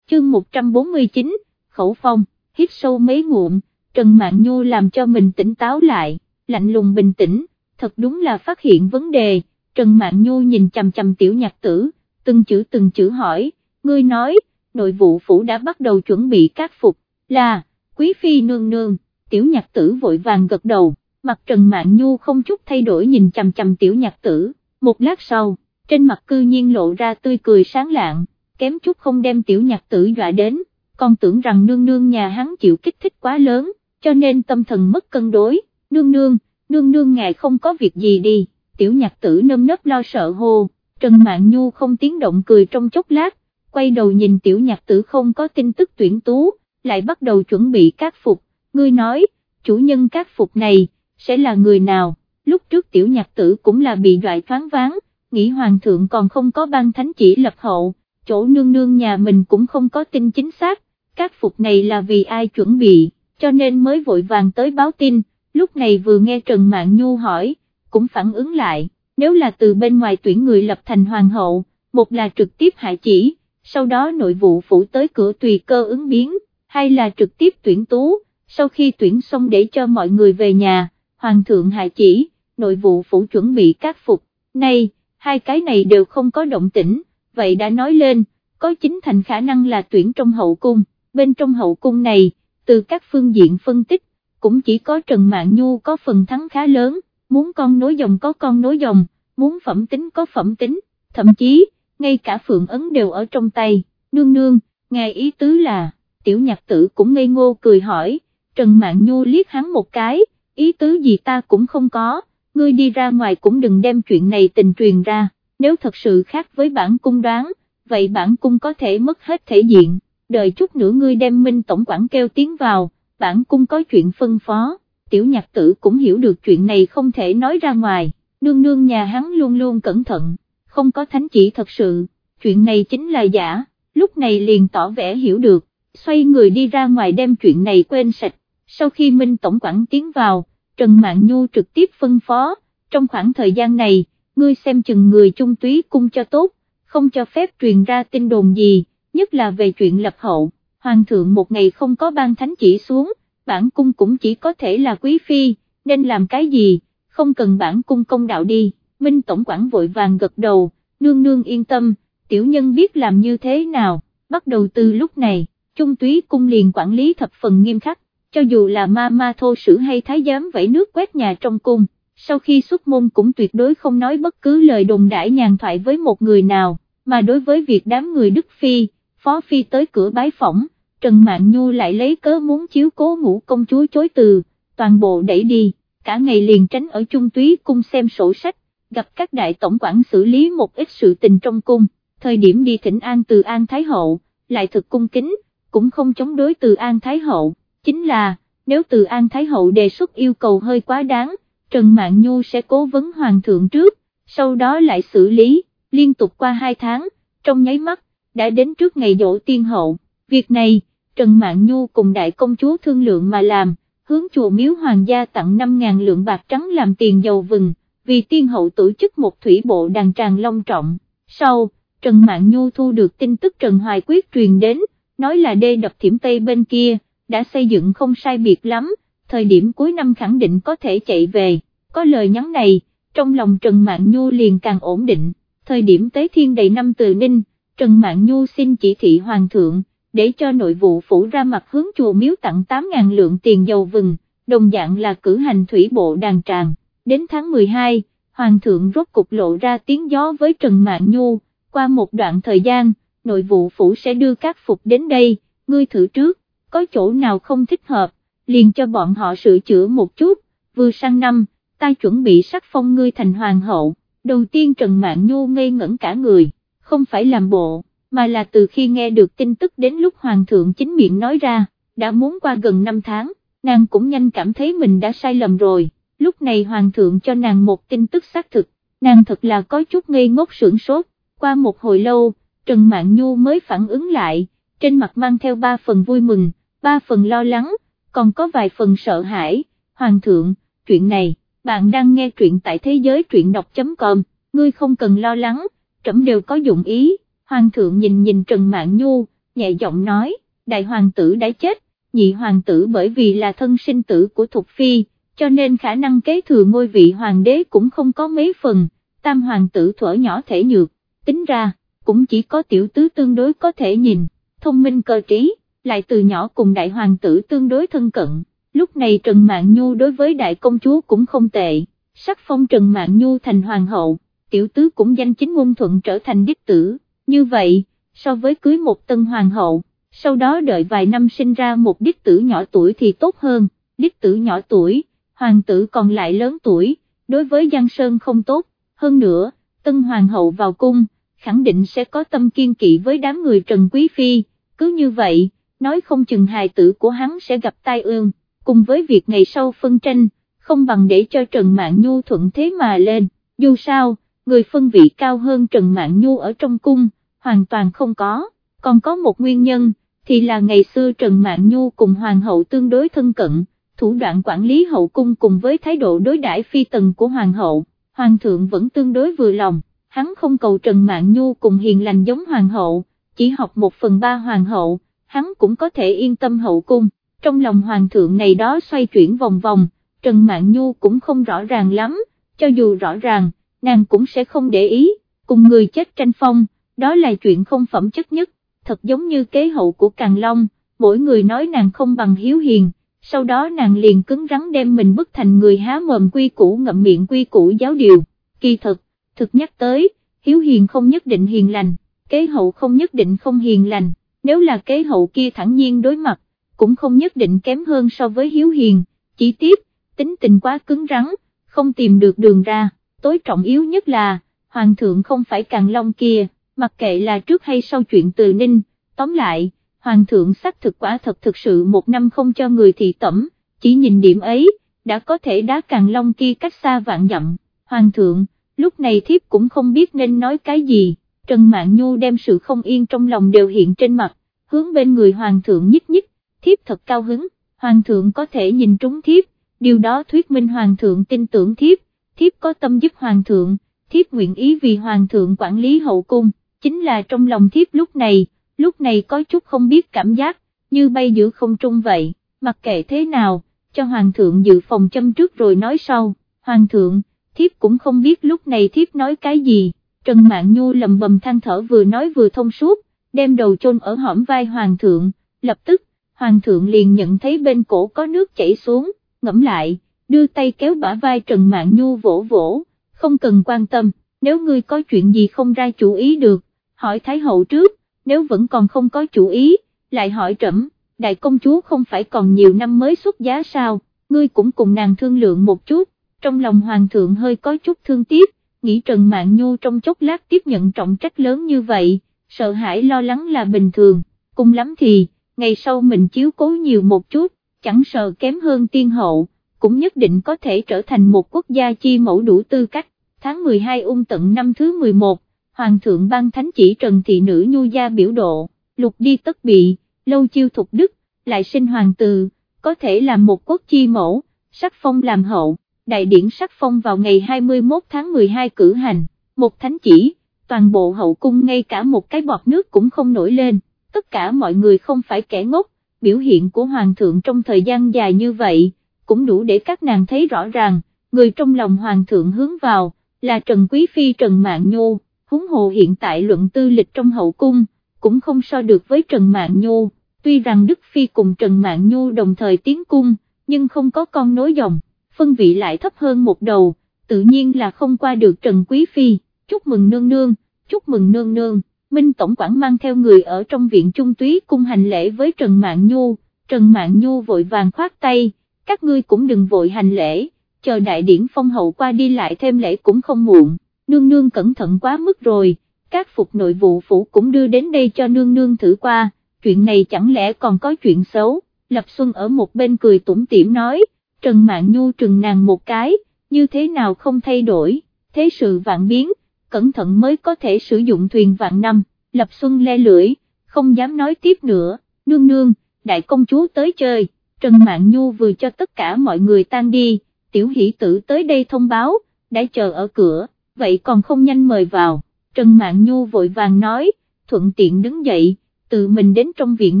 Chương 149, Khẩu Phong, hít sâu mấy ngụm, Trần Mạn Nhu làm cho mình tỉnh táo lại, lạnh lùng bình tĩnh, thật đúng là phát hiện vấn đề, Trần Mạn Nhu nhìn chằm chằm tiểu nhạc tử, từng chữ từng chữ hỏi, ngươi nói, nội vụ phủ đã bắt đầu chuẩn bị các phục, là, quý phi nương nương, tiểu nhạc tử vội vàng gật đầu, mặt Trần Mạn Nhu không chút thay đổi nhìn chằm chằm tiểu nhạc tử, một lát sau, trên mặt cư nhiên lộ ra tươi cười sáng lạng, kém chút không đem tiểu nhạc tử dọa đến, còn tưởng rằng nương nương nhà hắn chịu kích thích quá lớn, cho nên tâm thần mất cân đối, nương nương, nương nương ngài không có việc gì đi, tiểu nhạc tử nâm nấp lo sợ hô, Trần Mạn Nhu không tiếng động cười trong chốc lát, quay đầu nhìn tiểu nhạc tử không có tin tức tuyển tú, lại bắt đầu chuẩn bị các phục, ngươi nói, chủ nhân các phục này, sẽ là người nào, lúc trước tiểu nhạc tử cũng là bị dọa thoáng ván, nghĩ hoàng thượng còn không có ban thánh chỉ lập hậu, chỗ nương nương nhà mình cũng không có tin chính xác, các phục này là vì ai chuẩn bị, cho nên mới vội vàng tới báo tin, lúc này vừa nghe Trần mạng Nhu hỏi, cũng phản ứng lại, nếu là từ bên ngoài tuyển người lập thành hoàng hậu, một là trực tiếp hạ chỉ, sau đó nội vụ phủ tới cửa tùy cơ ứng biến, hay là trực tiếp tuyển tú, sau khi tuyển xong để cho mọi người về nhà, hoàng thượng hạ chỉ, nội vụ phủ chuẩn bị các phục, nay, hai cái này đều không có động tĩnh, vậy đã nói lên, có chính thành khả năng là tuyển trong hậu cung, bên trong hậu cung này, từ các phương diện phân tích, cũng chỉ có Trần mạng Nhu có phần thắng khá lớn, muốn con nối dòng có con nối dòng, muốn phẩm tính có phẩm tính, thậm chí, ngay cả Phượng Ấn đều ở trong tay, nương nương, ngài ý tứ là, tiểu nhạc tử cũng ngây ngô cười hỏi, Trần Mạn Nhu liếc hắn một cái, ý tứ gì ta cũng không có, ngươi đi ra ngoài cũng đừng đem chuyện này tình truyền ra, nếu thật sự khác với bản cung đoán, vậy bản cung có thể mất hết thể diện, đợi chút nữa ngươi đem minh tổng quản kêu tiếng vào, bản cung có chuyện phân phó, tiểu nhạc tử cũng hiểu được chuyện này không thể nói ra ngoài, nương nương nhà hắn luôn luôn cẩn thận, không có thánh chỉ thật sự, chuyện này chính là giả, lúc này liền tỏ vẻ hiểu được, xoay người đi ra ngoài đem chuyện này quên sạch, sau khi Minh Tổng quản tiến vào, Trần mạng Nhu trực tiếp phân phó, trong khoảng thời gian này, ngươi xem chừng người trung túy cung cho tốt, không cho phép truyền ra tin đồn gì, nhất là về chuyện lập hậu, hoàng thượng một ngày không có ban thánh chỉ xuống, bản cung cũng chỉ có thể là quý phi, nên làm cái gì, không cần bản cung công đạo đi, Minh Tổng quản vội vàng gật đầu, nương nương yên tâm, tiểu nhân biết làm như thế nào, bắt đầu từ lúc này, trung túy cung liền quản lý thập phần nghiêm khắc, cho dù là ma ma thô sử hay thái giám vẫy nước quét nhà trong cung, sau khi xuất môn cũng tuyệt đối không nói bất cứ lời đồn đãi nhàn thoại với một người nào, mà đối với việc đám người Đức Phi, Phó Phi tới cửa bái phỏng, Trần Mạn Nhu lại lấy cớ muốn chiếu cố ngũ công chúa chối từ, toàn bộ đẩy đi, cả ngày liền tránh ở trung túy cung xem sổ sách, gặp các đại tổng quản xử lý một ít sự tình trong cung, thời điểm đi thỉnh an từ An Thái Hậu, lại thực cung kính, cũng không chống đối từ An Thái Hậu, chính là, nếu từ An Thái Hậu đề xuất yêu cầu hơi quá đáng, Trần Mạn Nhu sẽ cố vấn Hoàng thượng trước, sau đó lại xử lý, liên tục qua hai tháng, trong nháy mắt, đã đến trước ngày dỗ tiên hậu, việc này, Trần Mạn Nhu cùng đại công chúa thương lượng mà làm, hướng chùa miếu hoàng gia tặng 5.000 lượng bạc trắng làm tiền dầu vừng, vì tiên hậu tổ chức một thủy bộ đàn tràng long trọng, sau, Trần Mạn Nhu thu được tin tức Trần Hoài Quyết truyền đến, nói là đê đập thiểm Tây bên kia, đã xây dựng không sai biệt lắm, thời điểm cuối năm khẳng định có thể chạy về, có lời nhắn này, trong lòng Trần Mạn Nhu liền càng ổn định, thời điểm tế thiên đầy năm từ ninh, Trần Mạn Nhu xin chỉ thị Hoàng thượng, để cho nội vụ phủ ra mặt hướng chùa miếu tặng 8.000 lượng tiền dầu vừng, đồng dạng là cử hành thủy bộ đàn tràng, đến tháng 12, Hoàng thượng rốt cục lộ ra tiếng gió với Trần Mạn Nhu, qua một đoạn thời gian, nội vụ phủ sẽ đưa các phục đến đây, ngươi thử trước, có chỗ nào không thích hợp, liền cho bọn họ sửa chữa một chút, vừa sang năm, ta chuẩn bị sắc phong ngươi thành hoàng hậu, đầu tiên Trần mạng Nhu ngây ngẩn cả người, không phải làm bộ, mà là từ khi nghe được tin tức đến lúc hoàng thượng chính miệng nói ra, đã muốn qua gần 5 tháng, nàng cũng nhanh cảm thấy mình đã sai lầm rồi, lúc này hoàng thượng cho nàng một tin tức xác thực, nàng thật là có chút ngây ngốc sửng sốt, qua một hồi lâu, Trần mạng Nhu mới phản ứng lại, trên mặt mang theo ba phần vui mừng, ba phần lo lắng, còn có vài phần sợ hãi, Hoàng thượng, chuyện này, bạn đang nghe truyện tại thế giới truyện đọc.com, ngươi không cần lo lắng, trẫm đều có dụng ý, Hoàng thượng nhìn nhìn Trần Mạn Nhu, nhẹ giọng nói, đại hoàng tử đã chết, nhị hoàng tử bởi vì là thân sinh tử của Thục Phi, cho nên khả năng kế thừa ngôi vị hoàng đế cũng không có mấy phần, tam hoàng tử thuở nhỏ thể nhược, tính ra, cũng chỉ có tiểu tứ tương đối có thể nhìn, thông minh cơ trí, lại từ nhỏ cùng đại hoàng tử tương đối thân cận, lúc này Trần Mạn Nhu đối với đại công chúa cũng không tệ, sắc phong Trần Mạn Nhu thành hoàng hậu, tiểu tứ cũng danh chính ngôn thuận trở thành đích tử, như vậy, so với cưới một tân hoàng hậu, sau đó đợi vài năm sinh ra một đích tử nhỏ tuổi thì tốt hơn, đích tử nhỏ tuổi, hoàng tử còn lại lớn tuổi, đối với Giang Sơn không tốt, hơn nữa, tân hoàng hậu vào cung, khẳng định sẽ có tâm kiên kỵ với đám người Trần Quý Phi, cứ như vậy, nói không chừng hài tử của hắn sẽ gặp tai ương, cùng với việc ngày sau phân tranh, không bằng để cho Trần Mạn Nhu thuận thế mà lên, dù sao, người phân vị cao hơn Trần Mạn Nhu ở trong cung, hoàn toàn không có, còn có một nguyên nhân, thì là ngày xưa Trần Mạn Nhu cùng Hoàng hậu tương đối thân cận, thủ đoạn quản lý hậu cung cùng với thái độ đối đãi phi tần của Hoàng hậu, Hoàng thượng vẫn tương đối vừa lòng. Hắn không cầu Trần Mạn Nhu cùng hiền lành giống hoàng hậu, chỉ học một phần ba hoàng hậu, hắn cũng có thể yên tâm hậu cung, trong lòng hoàng thượng này đó xoay chuyển vòng vòng, Trần Mạn Nhu cũng không rõ ràng lắm, cho dù rõ ràng, nàng cũng sẽ không để ý, cùng người chết tranh phong, đó là chuyện không phẩm chất nhất, thật giống như kế hậu của Càng Long, mỗi người nói nàng không bằng hiếu hiền, sau đó nàng liền cứng rắn đem mình bức thành người há mồm quy củ ngậm miệng quy củ giáo điều, kỳ thật thực nhắc tới, hiếu hiền không nhất định hiền lành, kế hậu không nhất định không hiền lành, nếu là kế hậu kia thẳng nhiên đối mặt, cũng không nhất định kém hơn so với hiếu hiền, chỉ tiếp, tính tình quá cứng rắn, không tìm được đường ra, tối trọng yếu nhất là, hoàng thượng không phải càng long kia, mặc kệ là trước hay sau chuyện từ ninh, tóm lại, hoàng thượng xác thực quả thật thực sự một năm không cho người thị tẩm, chỉ nhìn điểm ấy, đã có thể đá càng long kia cách xa vạn dặm, hoàng thượng, lúc này thiếp cũng không biết nên nói cái gì, Trần Mạn Nhu đem sự không yên trong lòng đều hiện trên mặt, hướng bên người hoàng thượng nhích nhích, thiếp thật cao hứng, hoàng thượng có thể nhìn trúng thiếp, điều đó thuyết minh hoàng thượng tin tưởng thiếp, thiếp có tâm giúp hoàng thượng, thiếp nguyện ý vì hoàng thượng quản lý hậu cung, chính là trong lòng thiếp lúc này, lúc này có chút không biết cảm giác, như bay giữa không trung vậy, mặc kệ thế nào, cho Hoàng thượng dự phòng châm trước rồi nói sau, Hoàng thượng, thiếp cũng không biết lúc này thiếp nói cái gì, Trần Mạn Nhu lầm bầm than thở vừa nói vừa thông suốt, đem đầu chôn ở hõm vai Hoàng thượng, lập tức, Hoàng thượng liền nhận thấy bên cổ có nước chảy xuống, ngẫm lại, đưa tay kéo bả vai Trần Mạn Nhu vỗ vỗ, không cần quan tâm, nếu ngươi có chuyện gì không ra chủ ý được, hỏi Thái Hậu trước, nếu vẫn còn không có chủ ý, lại hỏi trẫm, đại công chúa không phải còn nhiều năm mới xuất giá sao, ngươi cũng cùng nàng thương lượng một chút, trong lòng Hoàng thượng hơi có chút thương tiếc, nghĩ Trần Mạn Nhu trong chốc lát tiếp nhận trọng trách lớn như vậy, sợ hãi lo lắng là bình thường, cùng lắm thì, ngày sau mình chiếu cố nhiều một chút, chẳng sợ kém hơn tiên hậu, cũng nhất định có thể trở thành một quốc gia chi mẫu đủ tư cách. Tháng 12 ung tận năm thứ 11, Hoàng thượng ban thánh chỉ Trần Thị Nữ Nhu Gia biểu độ, lục đi tất bị, lâu chiêu thục đức, lại sinh hoàng tử, có thể làm một quốc chi mẫu, sắc phong làm hậu, đại điển sắc phong vào ngày 21 tháng 12 cử hành, một thánh chỉ, toàn bộ hậu cung ngay cả một cái bọt nước cũng không nổi lên, tất cả mọi người không phải kẻ ngốc, biểu hiện của hoàng thượng trong thời gian dài như vậy, cũng đủ để các nàng thấy rõ ràng, người trong lòng hoàng thượng hướng vào, là Trần Quý Phi Trần mạng Nhu, huống hồ hiện tại luận tư lịch trong hậu cung, cũng không so được với Trần mạng Nhu, tuy rằng Đức Phi cùng Trần mạng Nhu đồng thời tiến cung, nhưng không có con nối dòng, phân vị lại thấp hơn một đầu, tự nhiên là không qua được Trần Quý Phi, chúc mừng nương nương, chúc mừng nương nương. Minh Tổng quản mang theo người ở trong viện trung túy cung hành lễ với Trần mạng Nhu, Trần mạng Nhu vội vàng khoát tay, các ngươi cũng đừng vội hành lễ, chờ đại điển phong hậu qua đi lại thêm lễ cũng không muộn, nương nương cẩn thận quá mức rồi, các phục nội vụ phủ cũng đưa đến đây cho nương nương thử qua, chuyện này chẳng lẽ còn có chuyện xấu, Lập Xuân ở một bên cười tủm tỉm nói, Trần Mạn Nhu trừng nàng một cái, như thế nào không thay đổi, thế sự vạn biến, cẩn thận mới có thể sử dụng thuyền vạn năm, Lập Xuân le lưỡi, không dám nói tiếp nữa, nương nương, đại công chúa tới chơi, Trần Mạn Nhu vừa cho tất cả mọi người tan đi, tiểu hỷ tử tới đây thông báo, đã chờ ở cửa, vậy còn không nhanh mời vào, Trần Mạn Nhu vội vàng nói, thuận tiện đứng dậy, tự mình đến trong viện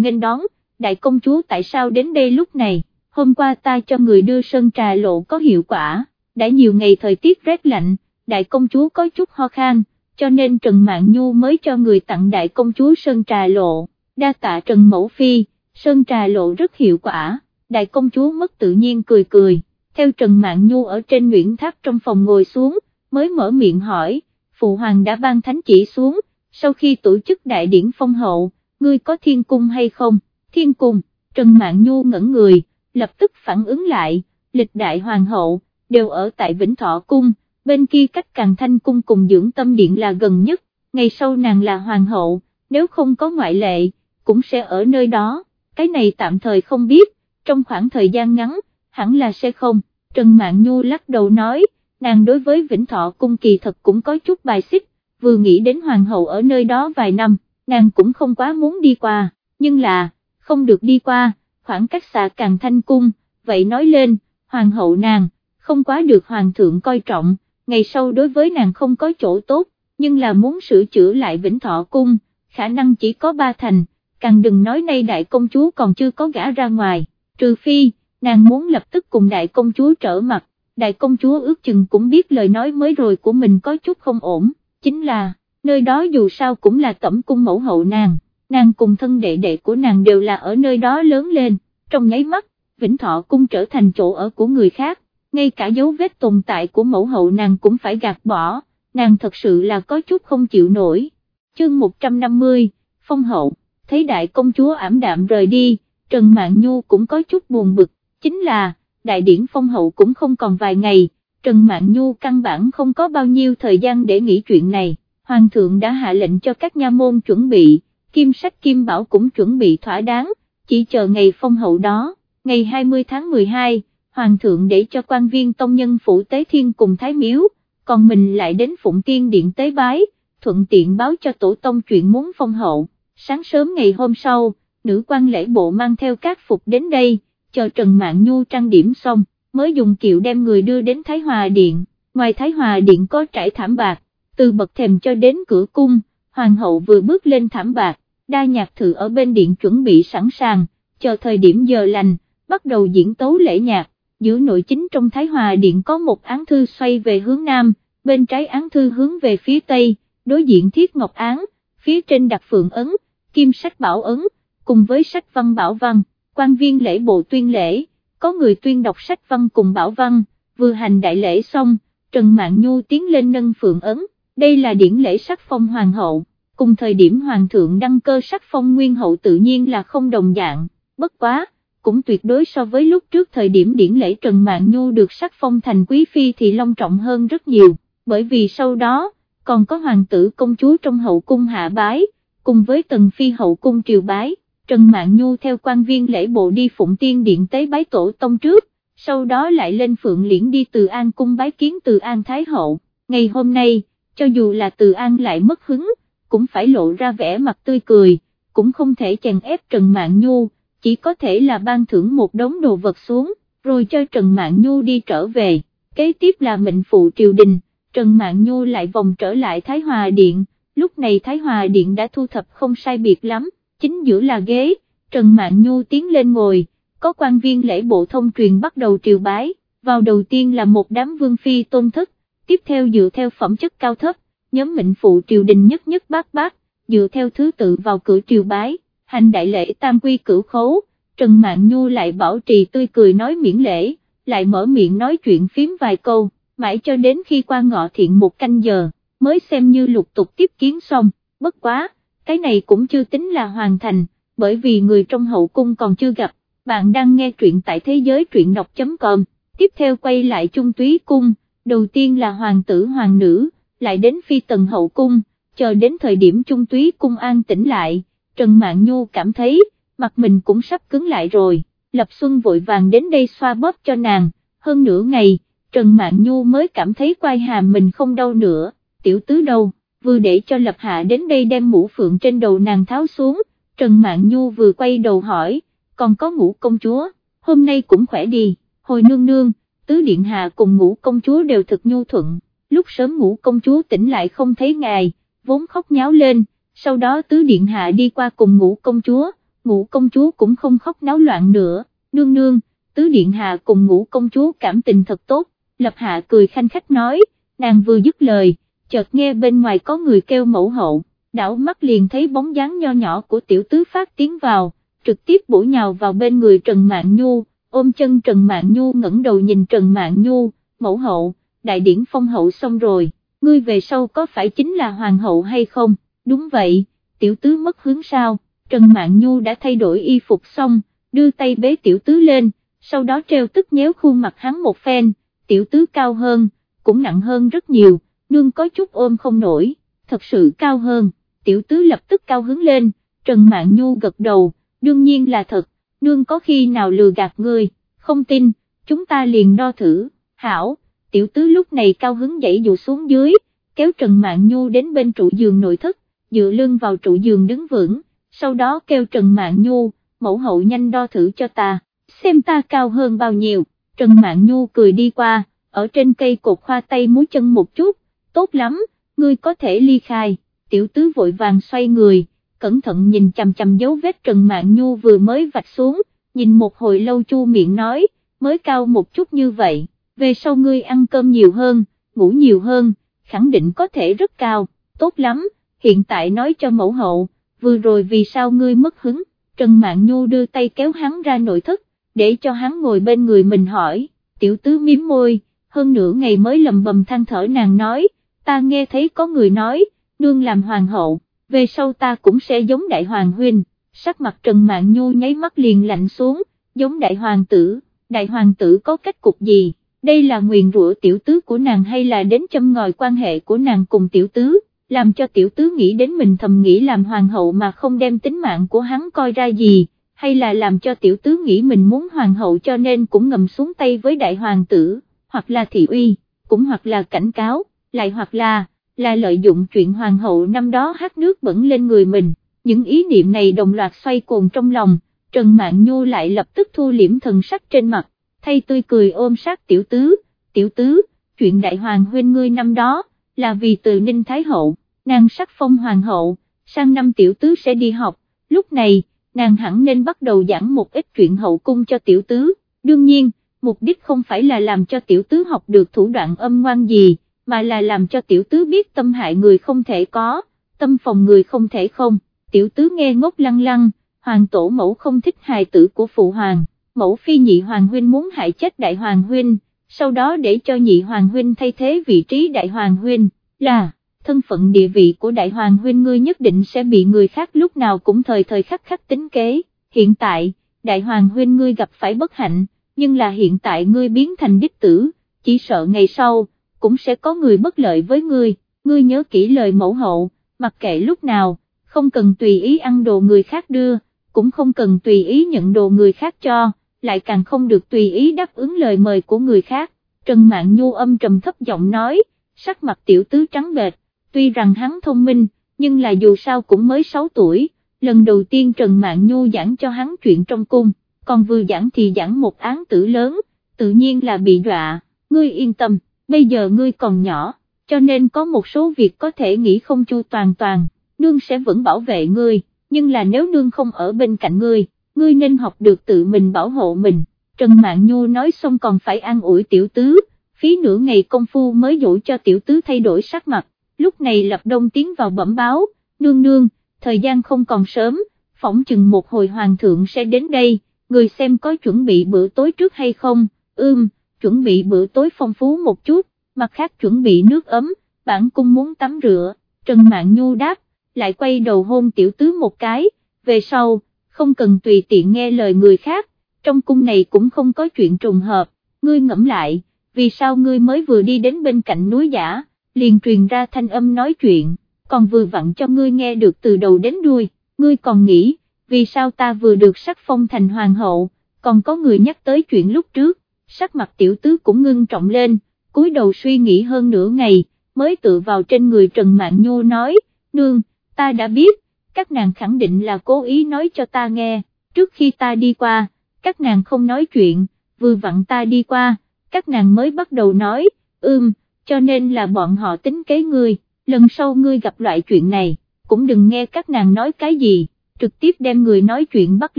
nghênh đón, đại công chúa tại sao đến đây lúc này, hôm qua ta cho người đưa sơn trà lộ có hiệu quả, đã nhiều ngày thời tiết rét lạnh, đại công chúa có chút ho khan, cho nên Trần Mạn Nhu mới cho người tặng đại công chúa Sơn Trà Lộ, đa tạ Trần Mẫu Phi, Sơn Trà Lộ rất hiệu quả, đại công chúa mất tự nhiên cười cười, theo Trần Mạn Nhu ở trên Nguyễn Tháp trong phòng ngồi xuống, mới mở miệng hỏi, Phụ Hoàng đã ban thánh chỉ xuống, sau khi tổ chức đại điển phong hậu, ngươi có thiên cung hay không, thiên cung, Trần Mạn Nhu ngẩn người, lập tức phản ứng lại, lịch đại hoàng hậu, đều ở tại Vĩnh Thọ Cung, bên kia cách Càng Thanh Cung cùng dưỡng tâm điện là gần nhất, ngày sau nàng là hoàng hậu, nếu không có ngoại lệ, cũng sẽ ở nơi đó, cái này tạm thời không biết, trong khoảng thời gian ngắn, hẳn là sẽ không, Trần Mạn Nhu lắc đầu nói, nàng đối với Vĩnh Thọ Cung kỳ thật cũng có chút bài xích, vừa nghĩ đến hoàng hậu ở nơi đó vài năm, nàng cũng không quá muốn đi qua, nhưng là, không được đi qua, khoảng cách xa Càng Thanh Cung, vậy nói lên, hoàng hậu nàng, không quá được hoàng thượng coi trọng ngày sau đối với nàng không có chỗ tốt, nhưng là muốn sửa chữa lại Vĩnh Thọ Cung, khả năng chỉ có ba thành, càng đừng nói nay đại công chúa còn chưa có gã ra ngoài, trừ phi, nàng muốn lập tức cùng đại công chúa trở mặt, đại công chúa ước chừng cũng biết lời nói mới rồi của mình có chút không ổn, chính là, nơi đó dù sao cũng là tẩm cung mẫu hậu nàng, nàng cùng thân đệ đệ của nàng đều là ở nơi đó lớn lên, trong nháy mắt, Vĩnh Thọ Cung trở thành chỗ ở của người khác, ngay cả dấu vết tồn tại của mẫu hậu nàng cũng phải gạt bỏ, nàng thật sự là có chút không chịu nổi. Chương 150, Phong hậu, thấy đại công chúa ảm đạm rời đi, Trần Mạn Nhu cũng có chút buồn bực, chính là, đại điển phong hậu cũng không còn vài ngày, Trần Mạn Nhu căn bản không có bao nhiêu thời gian để nghĩ chuyện này, Hoàng thượng đã hạ lệnh cho các nha môn chuẩn bị, kim sách kim bảo cũng chuẩn bị thỏa đáng, chỉ chờ ngày phong hậu đó, ngày 20 tháng 12 hoàng thượng để cho quan viên tông nhân phủ tế thiên cùng thái miếu, còn mình lại đến phụng tiên điện tế bái, thuận tiện báo cho tổ tông chuyện muốn phong hậu. Sáng sớm ngày hôm sau, nữ quan lễ bộ mang theo các phục đến đây, chờ Trần Mạn Nhu trang điểm xong, mới dùng kiệu đem người đưa đến Thái Hòa Điện, ngoài Thái Hòa Điện có trải thảm bạc, từ bậc thềm cho đến cửa cung, hoàng hậu vừa bước lên thảm bạc, đa nhạc thử ở bên điện chuẩn bị sẵn sàng, chờ thời điểm giờ lành, bắt đầu diễn tấu lễ nhạc, giữa nội chính trong Thái Hòa Điện có một án thư xoay về hướng Nam, bên trái án thư hướng về phía Tây, đối diện thiết ngọc án, phía trên đặt phượng ấn, kim sách bảo ấn, cùng với sách văn bảo văn, quan viên lễ bộ tuyên lễ, có người tuyên đọc sách văn cùng bảo văn, vừa hành đại lễ xong, Trần Mạn Nhu tiến lên nâng phượng ấn, đây là điển lễ sắc phong hoàng hậu, cùng thời điểm hoàng thượng đăng cơ sắc phong nguyên hậu tự nhiên là không đồng dạng, bất quá, cũng tuyệt đối so với lúc trước thời điểm điển lễ Trần Mạn Nhu được sắc phong thành quý phi thì long trọng hơn rất nhiều, bởi vì sau đó, còn có hoàng tử công chúa trong hậu cung hạ bái, cùng với tần phi hậu cung triều bái, Trần Mạn Nhu theo quan viên lễ bộ đi phụng tiên điện tế bái tổ tông trước, sau đó lại lên phượng liễn đi từ An cung bái kiến từ An Thái Hậu, ngày hôm nay, cho dù là từ An lại mất hứng, cũng phải lộ ra vẻ mặt tươi cười, cũng không thể chèn ép Trần Mạn Nhu, chỉ có thể là ban thưởng một đống đồ vật xuống, rồi cho Trần Mạn Nhu đi trở về, kế tiếp là mệnh phụ triều đình, Trần Mạn Nhu lại vòng trở lại Thái Hòa Điện, lúc này Thái Hòa Điện đã thu thập không sai biệt lắm, chính giữa là ghế, Trần Mạn Nhu tiến lên ngồi, có quan viên lễ bộ thông truyền bắt đầu triều bái, vào đầu tiên là một đám vương phi tôn thức, tiếp theo dựa theo phẩm chất cao thấp, nhóm mệnh phụ triều đình nhất nhất bát bát, dựa theo thứ tự vào cửa triều bái, hành đại lễ tam quy cửu khấu, Trần mạng Nhu lại bảo trì tươi cười nói miễn lễ, lại mở miệng nói chuyện phím vài câu, mãi cho đến khi qua ngọ thiện một canh giờ, mới xem như lục tục tiếp kiến xong, bất quá, cái này cũng chưa tính là hoàn thành, bởi vì người trong hậu cung còn chưa gặp, bạn đang nghe truyện tại thế giới truyện đọc.com, tiếp theo quay lại trung túy cung, đầu tiên là hoàng tử hoàng nữ, lại đến phi tần hậu cung, chờ đến thời điểm trung túy cung an tĩnh lại, Trần Mạn Nhu cảm thấy, mặt mình cũng sắp cứng lại rồi, Lập Xuân vội vàng đến đây xoa bóp cho nàng, hơn nửa ngày, Trần Mạn Nhu mới cảm thấy quai hàm mình không đau nữa, tiểu tứ đâu, vừa để cho Lập Hạ đến đây đem mũ phượng trên đầu nàng tháo xuống, Trần Mạn Nhu vừa quay đầu hỏi, còn có ngũ công chúa, hôm nay cũng khỏe đi, hồi nương nương, tứ điện hạ cùng ngũ công chúa đều thực nhu thuận, lúc sớm ngủ công chúa tỉnh lại không thấy ngài, vốn khóc nháo lên, sau đó tứ điện hạ đi qua cùng ngủ công chúa, ngủ công chúa cũng không khóc náo loạn nữa, nương nương, tứ điện hạ cùng ngủ công chúa cảm tình thật tốt, lập hạ cười khanh khách nói, nàng vừa dứt lời, chợt nghe bên ngoài có người kêu mẫu hậu, đảo mắt liền thấy bóng dáng nho nhỏ của tiểu tứ phát tiến vào, trực tiếp bổ nhào vào bên người Trần Mạn Nhu, ôm chân Trần Mạn Nhu ngẩng đầu nhìn Trần Mạn Nhu, mẫu hậu, đại điển phong hậu xong rồi, ngươi về sau có phải chính là hoàng hậu hay không, đúng vậy, tiểu tứ mất hướng sao, Trần Mạn Nhu đã thay đổi y phục xong, đưa tay bế tiểu tứ lên, sau đó treo tức nhéo khuôn mặt hắn một phen, tiểu tứ cao hơn, cũng nặng hơn rất nhiều, nương có chút ôm không nổi, thật sự cao hơn, tiểu tứ lập tức cao hứng lên, Trần Mạn Nhu gật đầu, đương nhiên là thật, nương có khi nào lừa gạt ngươi, không tin, chúng ta liền đo thử, hảo, tiểu tứ lúc này cao hứng dậy dù xuống dưới, kéo Trần Mạn Nhu đến bên trụ giường nội thất, dựa lưng vào trụ giường đứng vững, sau đó kêu Trần Mạn Nhu, mẫu hậu nhanh đo thử cho ta, xem ta cao hơn bao nhiêu, Trần Mạn Nhu cười đi qua, ở trên cây cột khoa tay múi chân một chút, tốt lắm, ngươi có thể ly khai, tiểu tứ vội vàng xoay người, cẩn thận nhìn chằm chằm dấu vết Trần Mạn Nhu vừa mới vạch xuống, nhìn một hồi lâu chu miệng nói, mới cao một chút như vậy, về sau ngươi ăn cơm nhiều hơn, ngủ nhiều hơn, khẳng định có thể rất cao, tốt lắm, hiện tại nói cho mẫu hậu, vừa rồi vì sao ngươi mất hứng, Trần mạng Nhu đưa tay kéo hắn ra nội thất, để cho hắn ngồi bên người mình hỏi, tiểu tứ miếm môi, hơn nửa ngày mới lầm bầm than thở nàng nói, ta nghe thấy có người nói, nương làm hoàng hậu, về sau ta cũng sẽ giống đại hoàng huynh, sắc mặt Trần mạng Nhu nháy mắt liền lạnh xuống, giống đại hoàng tử, đại hoàng tử có cách cục gì, đây là nguyền rủa tiểu tứ của nàng hay là đến châm ngòi quan hệ của nàng cùng tiểu tứ, làm cho tiểu tứ nghĩ đến mình thầm nghĩ làm hoàng hậu mà không đem tính mạng của hắn coi ra gì, hay là làm cho tiểu tứ nghĩ mình muốn hoàng hậu cho nên cũng ngầm xuống tay với đại hoàng tử, hoặc là thị uy, cũng hoặc là cảnh cáo, lại hoặc là là lợi dụng chuyện hoàng hậu năm đó hát nước bẩn lên người mình, những ý niệm này đồng loạt xoay cuồng trong lòng, Trần mạng Nhu lại lập tức thu liễm thần sắc trên mặt, thay tươi cười ôm sát tiểu tứ, tiểu tứ, chuyện đại hoàng huynh ngươi năm đó, là vì từ Ninh Thái Hậu, nàng sắc phong hoàng hậu, sang năm tiểu tứ sẽ đi học, lúc này, nàng hẳn nên bắt đầu giảng một ít chuyện hậu cung cho tiểu tứ, đương nhiên, mục đích không phải là làm cho tiểu tứ học được thủ đoạn âm ngoan gì, mà là làm cho tiểu tứ biết tâm hại người không thể có, tâm phòng người không thể không, tiểu tứ nghe ngốc lăng lăng, hoàng tổ mẫu không thích hài tử của phụ hoàng, mẫu phi nhị hoàng huynh muốn hại chết đại hoàng huynh, sau đó để cho nhị hoàng huynh thay thế vị trí đại hoàng huynh, là, thân phận địa vị của đại hoàng huynh ngươi nhất định sẽ bị người khác lúc nào cũng thời thời khắc khắc tính kế, hiện tại, đại hoàng huynh ngươi gặp phải bất hạnh, nhưng là hiện tại ngươi biến thành đích tử, chỉ sợ ngày sau, cũng sẽ có người bất lợi với ngươi, ngươi nhớ kỹ lời mẫu hậu, mặc kệ lúc nào, không cần tùy ý ăn đồ người khác đưa, cũng không cần tùy ý nhận đồ người khác cho, lại càng không được tùy ý đáp ứng lời mời của người khác, Trần Mạn Nhu âm trầm thấp giọng nói, sắc mặt tiểu tứ trắng bệch, tuy rằng hắn thông minh, nhưng là dù sao cũng mới 6 tuổi, lần đầu tiên Trần Mạn Nhu giảng cho hắn chuyện trong cung, còn vừa giảng thì giảng một án tử lớn, tự nhiên là bị dọa. ngươi yên tâm, bây giờ ngươi còn nhỏ, cho nên có một số việc có thể nghĩ không chu toàn toàn, nương sẽ vẫn bảo vệ ngươi, nhưng là nếu nương không ở bên cạnh ngươi, ngươi nên học được tự mình bảo hộ mình. Trần Mạn Nhu nói xong còn phải an ủi tiểu tứ, phí nửa ngày công phu mới dỗ cho tiểu tứ thay đổi sắc mặt, lúc này lập đông tiến vào bẩm báo, nương nương, thời gian không còn sớm, phỏng chừng một hồi hoàng thượng sẽ đến đây, người xem có chuẩn bị bữa tối trước hay không, ưm, chuẩn bị bữa tối phong phú một chút, mặt khác chuẩn bị nước ấm, bản cung muốn tắm rửa, Trần Mạn Nhu đáp, lại quay đầu hôn tiểu tứ một cái, về sau, không cần tùy tiện nghe lời người khác, trong cung này cũng không có chuyện trùng hợp, ngươi ngẫm lại, vì sao ngươi mới vừa đi đến bên cạnh núi giả, liền truyền ra thanh âm nói chuyện, còn vừa vặn cho ngươi nghe được từ đầu đến đuôi, ngươi còn nghĩ, vì sao ta vừa được sắc phong thành hoàng hậu, còn có người nhắc tới chuyện lúc trước, sắc mặt tiểu tứ cũng ngưng trọng lên, cúi đầu suy nghĩ hơn nửa ngày, mới tự vào trên người Trần Mạn Nhu nói, nương, ta đã biết, các nàng khẳng định là cố ý nói cho ta nghe, trước khi ta đi qua, các nàng không nói chuyện, vừa vặn ta đi qua, các nàng mới bắt đầu nói, ưm, cho nên là bọn họ tính kế ngươi, lần sau ngươi gặp loại chuyện này, cũng đừng nghe các nàng nói cái gì, trực tiếp đem người nói chuyện bắt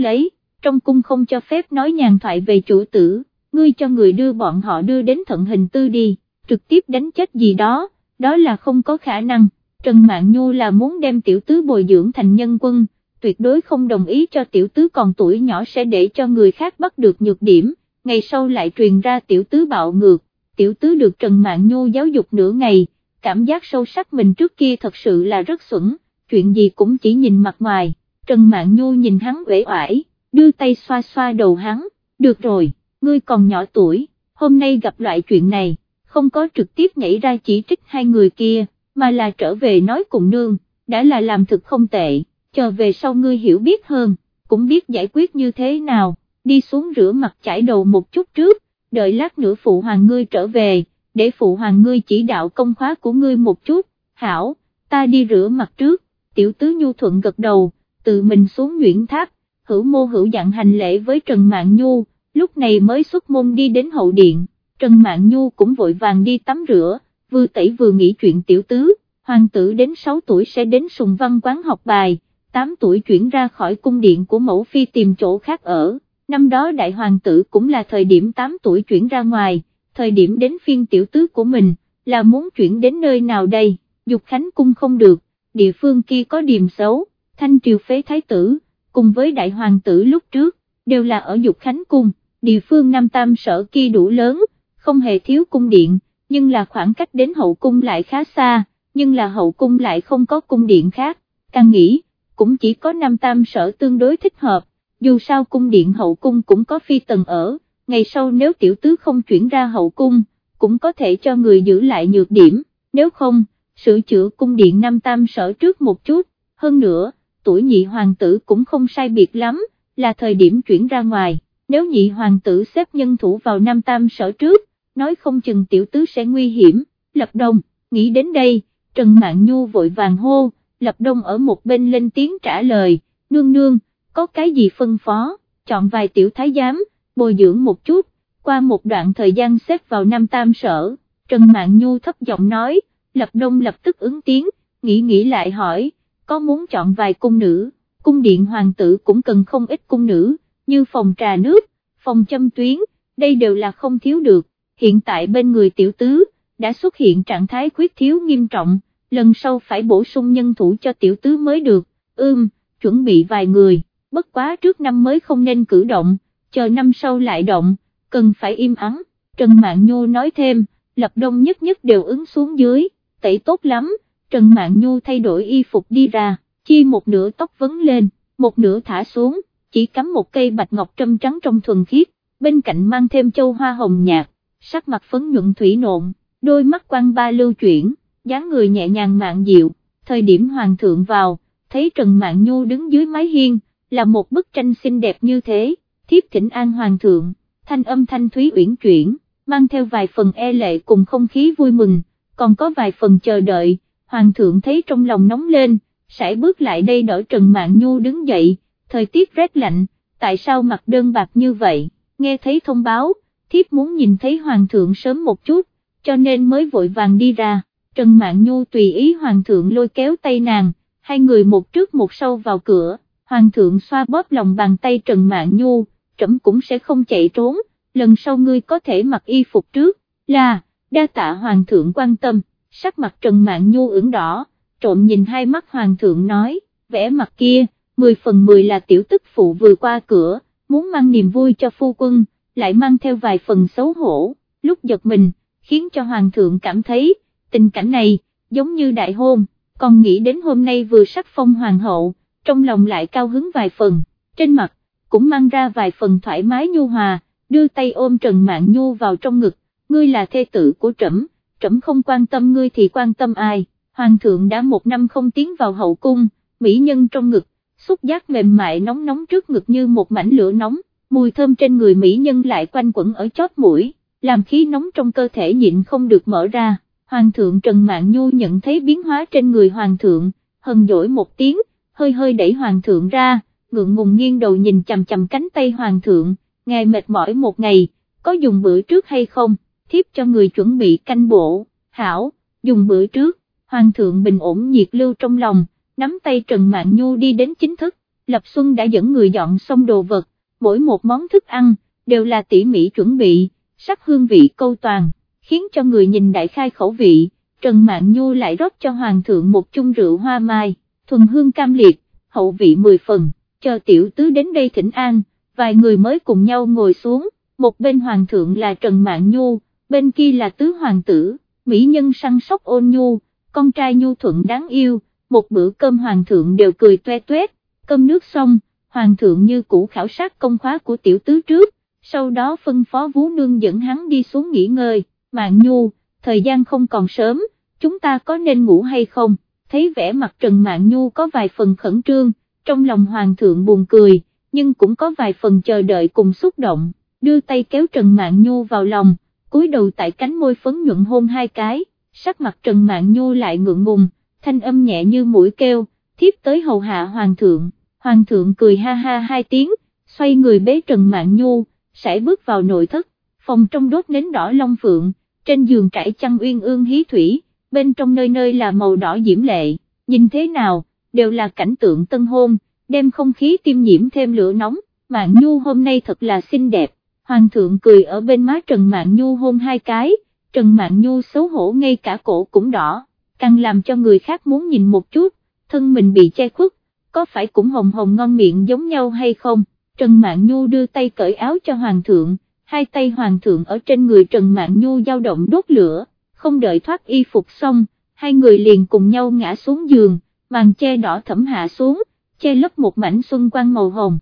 lấy, trong cung không cho phép nói nhàn thoại về chủ tử, ngươi cho người đưa bọn họ đưa đến thận hình tư đi, trực tiếp đánh chết gì đó, đó là không có khả năng. Trần Mạn Nhu là muốn đem tiểu tứ bồi dưỡng thành nhân quân, tuyệt đối không đồng ý cho tiểu tứ còn tuổi nhỏ sẽ để cho người khác bắt được nhược điểm, ngày sau lại truyền ra tiểu tứ bạo ngược, tiểu tứ được Trần Mạn Nhu giáo dục nửa ngày, cảm giác sâu sắc mình trước kia thật sự là rất xuẩn, chuyện gì cũng chỉ nhìn mặt ngoài, Trần Mạn Nhu nhìn hắn uể oải, đưa tay xoa xoa đầu hắn, được rồi, ngươi còn nhỏ tuổi, hôm nay gặp loại chuyện này, không có trực tiếp nhảy ra chỉ trích hai người kia mà là trở về nói cùng nương, đã là làm thực không tệ, chờ về sau ngươi hiểu biết hơn, cũng biết giải quyết như thế nào, đi xuống rửa mặt chải đầu một chút trước, đợi lát nữa phụ hoàng ngươi trở về, để phụ hoàng ngươi chỉ đạo công khóa của ngươi một chút, hảo, ta đi rửa mặt trước, tiểu tứ nhu thuận gật đầu, tự mình xuống nguyễn tháp, hữu mô hữu dặn hành lễ với Trần Mạng Nhu, lúc này mới xuất môn đi đến hậu điện, Trần Mạng Nhu cũng vội vàng đi tắm rửa, vừa tẩy vừa nghĩ chuyện tiểu tứ, hoàng tử đến 6 tuổi sẽ đến sùng văn quán học bài, 8 tuổi chuyển ra khỏi cung điện của mẫu phi tìm chỗ khác ở, năm đó đại hoàng tử cũng là thời điểm 8 tuổi chuyển ra ngoài, thời điểm đến phiên tiểu tứ của mình, là muốn chuyển đến nơi nào đây, dục khánh cung không được, địa phương kia có điềm xấu, thanh triều phế thái tử, cùng với đại hoàng tử lúc trước, đều là ở dục khánh cung, địa phương Nam Tam sở kia đủ lớn, không hề thiếu cung điện nhưng là khoảng cách đến hậu cung lại khá xa, nhưng là hậu cung lại không có cung điện khác, càng nghĩ, cũng chỉ có năm tam sở tương đối thích hợp, dù sao cung điện hậu cung cũng có phi tần ở, ngày sau nếu tiểu tứ không chuyển ra hậu cung, cũng có thể cho người giữ lại nhược điểm, nếu không, sửa chữa cung điện năm tam sở trước một chút, hơn nữa, tuổi nhị hoàng tử cũng không sai biệt lắm, là thời điểm chuyển ra ngoài, nếu nhị hoàng tử xếp nhân thủ vào năm tam sở trước, nói không chừng tiểu tứ sẽ nguy hiểm, Lập Đông, nghĩ đến đây, Trần Mạn Nhu vội vàng hô, Lập Đông ở một bên lên tiếng trả lời, nương nương, có cái gì phân phó, chọn vài tiểu thái giám, bồi dưỡng một chút, qua một đoạn thời gian xếp vào năm tam sở, Trần Mạn Nhu thấp giọng nói, Lập Đông lập tức ứng tiếng, nghĩ nghĩ lại hỏi, có muốn chọn vài cung nữ, cung điện hoàng tử cũng cần không ít cung nữ, như phòng trà nước, phòng châm tuyến, đây đều là không thiếu được, hiện tại bên người tiểu tứ, đã xuất hiện trạng thái khuyết thiếu nghiêm trọng, lần sau phải bổ sung nhân thủ cho tiểu tứ mới được, ưm, chuẩn bị vài người, bất quá trước năm mới không nên cử động, chờ năm sau lại động, cần phải im ắng, Trần Mạn Nhu nói thêm, lập đông nhất nhất đều ứng xuống dưới, tẩy tốt lắm, Trần Mạn Nhu thay đổi y phục đi ra, chia một nửa tóc vấn lên, một nửa thả xuống, chỉ cắm một cây bạch ngọc trâm trắng trong thuần khiết, bên cạnh mang thêm châu hoa hồng nhạt, sắc mặt phấn nhuận thủy nộn, đôi mắt quan ba lưu chuyển, dáng người nhẹ nhàng mạn dịu, thời điểm hoàng thượng vào, thấy Trần Mạn Nhu đứng dưới mái hiên, là một bức tranh xinh đẹp như thế, thiếp thỉnh an hoàng thượng, thanh âm thanh thúy uyển chuyển, mang theo vài phần e lệ cùng không khí vui mừng, còn có vài phần chờ đợi, hoàng thượng thấy trong lòng nóng lên, sải bước lại đây đỡ Trần Mạn Nhu đứng dậy, thời tiết rét lạnh, tại sao mặt đơn bạc như vậy, nghe thấy thông báo, thiếp muốn nhìn thấy hoàng thượng sớm một chút, cho nên mới vội vàng đi ra, Trần Mạn Nhu tùy ý hoàng thượng lôi kéo tay nàng, hai người một trước một sau vào cửa, hoàng thượng xoa bóp lòng bàn tay Trần Mạn Nhu, trẫm cũng sẽ không chạy trốn, lần sau ngươi có thể mặc y phục trước, là, đa tạ hoàng thượng quan tâm, sắc mặt Trần Mạn Nhu ửng đỏ, trộm nhìn hai mắt hoàng thượng nói, vẽ mặt kia, 10 phần 10 là tiểu tức phụ vừa qua cửa, muốn mang niềm vui cho phu quân, lại mang theo vài phần xấu hổ, lúc giật mình, khiến cho hoàng thượng cảm thấy, tình cảnh này, giống như đại hôn, còn nghĩ đến hôm nay vừa sắc phong hoàng hậu, trong lòng lại cao hứng vài phần, trên mặt, cũng mang ra vài phần thoải mái nhu hòa, đưa tay ôm Trần Mạn Nhu vào trong ngực, ngươi là thê tử của trẫm, trẫm không quan tâm ngươi thì quan tâm ai, hoàng thượng đã một năm không tiến vào hậu cung, mỹ nhân trong ngực, xúc giác mềm mại nóng nóng trước ngực như một mảnh lửa nóng, mùi thơm trên người mỹ nhân lại quanh quẩn ở chót mũi, làm khí nóng trong cơ thể nhịn không được mở ra, hoàng thượng Trần Mạn Nhu nhận thấy biến hóa trên người hoàng thượng, hần dỗi một tiếng, hơi hơi đẩy hoàng thượng ra, ngượng ngùng nghiêng đầu nhìn chầm chầm cánh tay hoàng thượng, ngài mệt mỏi một ngày, có dùng bữa trước hay không, thiếp cho người chuẩn bị canh bộ, hảo, dùng bữa trước, hoàng thượng bình ổn nhiệt lưu trong lòng, nắm tay Trần Mạn Nhu đi đến chính thức, Lập Xuân đã dẫn người dọn xong đồ vật, mỗi một món thức ăn, đều là tỉ mỉ chuẩn bị, sắc hương vị câu toàn, khiến cho người nhìn đại khai khẩu vị, Trần Mạn Nhu lại rót cho Hoàng thượng một chung rượu hoa mai, thuần hương cam liệt, hậu vị mười phần, cho tiểu tứ đến đây thỉnh an, vài người mới cùng nhau ngồi xuống, một bên Hoàng thượng là Trần Mạn Nhu, bên kia là tứ hoàng tử, mỹ nhân săn sóc ôn nhu, con trai nhu thuận đáng yêu, một bữa cơm hoàng thượng đều cười toe toét, cơm nước xong, hoàng thượng như cũ khảo sát công khóa của tiểu tứ trước, sau đó phân phó vú nương dẫn hắn đi xuống nghỉ ngơi, mạng nhu, thời gian không còn sớm, chúng ta có nên ngủ hay không, thấy vẻ mặt Trần Mạng Nhu có vài phần khẩn trương, trong lòng hoàng thượng buồn cười, nhưng cũng có vài phần chờ đợi cùng xúc động, đưa tay kéo Trần Mạng Nhu vào lòng, cúi đầu tại cánh môi phấn nhuận hôn hai cái, sắc mặt Trần Mạng Nhu lại ngượng ngùng, thanh âm nhẹ như mũi kêu, thiếp tới hầu hạ hoàng thượng, hoàng thượng cười ha ha hai tiếng, xoay người bế Trần Mạn Nhu, sẽ bước vào nội thất, phòng trong đốt nến đỏ long phượng, trên giường trải chăn uyên ương hí thủy, bên trong nơi nơi là màu đỏ diễm lệ, nhìn thế nào, đều là cảnh tượng tân hôn, đem không khí tiêm nhiễm thêm lửa nóng, Mạn Nhu hôm nay thật là xinh đẹp, hoàng thượng cười ở bên má Trần Mạn Nhu hôn hai cái, Trần Mạn Nhu xấu hổ ngay cả cổ cũng đỏ càng làm cho người khác muốn nhìn một chút, thân mình bị che khuất, có phải cũng hồng hồng ngon miệng giống nhau hay không, Trần Mạn Nhu đưa tay cởi áo cho Hoàng thượng, hai tay Hoàng thượng ở trên người Trần Mạn Nhu dao động đốt lửa, không đợi thoát y phục xong, hai người liền cùng nhau ngã xuống giường, màn che đỏ thẩm hạ xuống, che lấp một mảnh xuân quang màu hồng.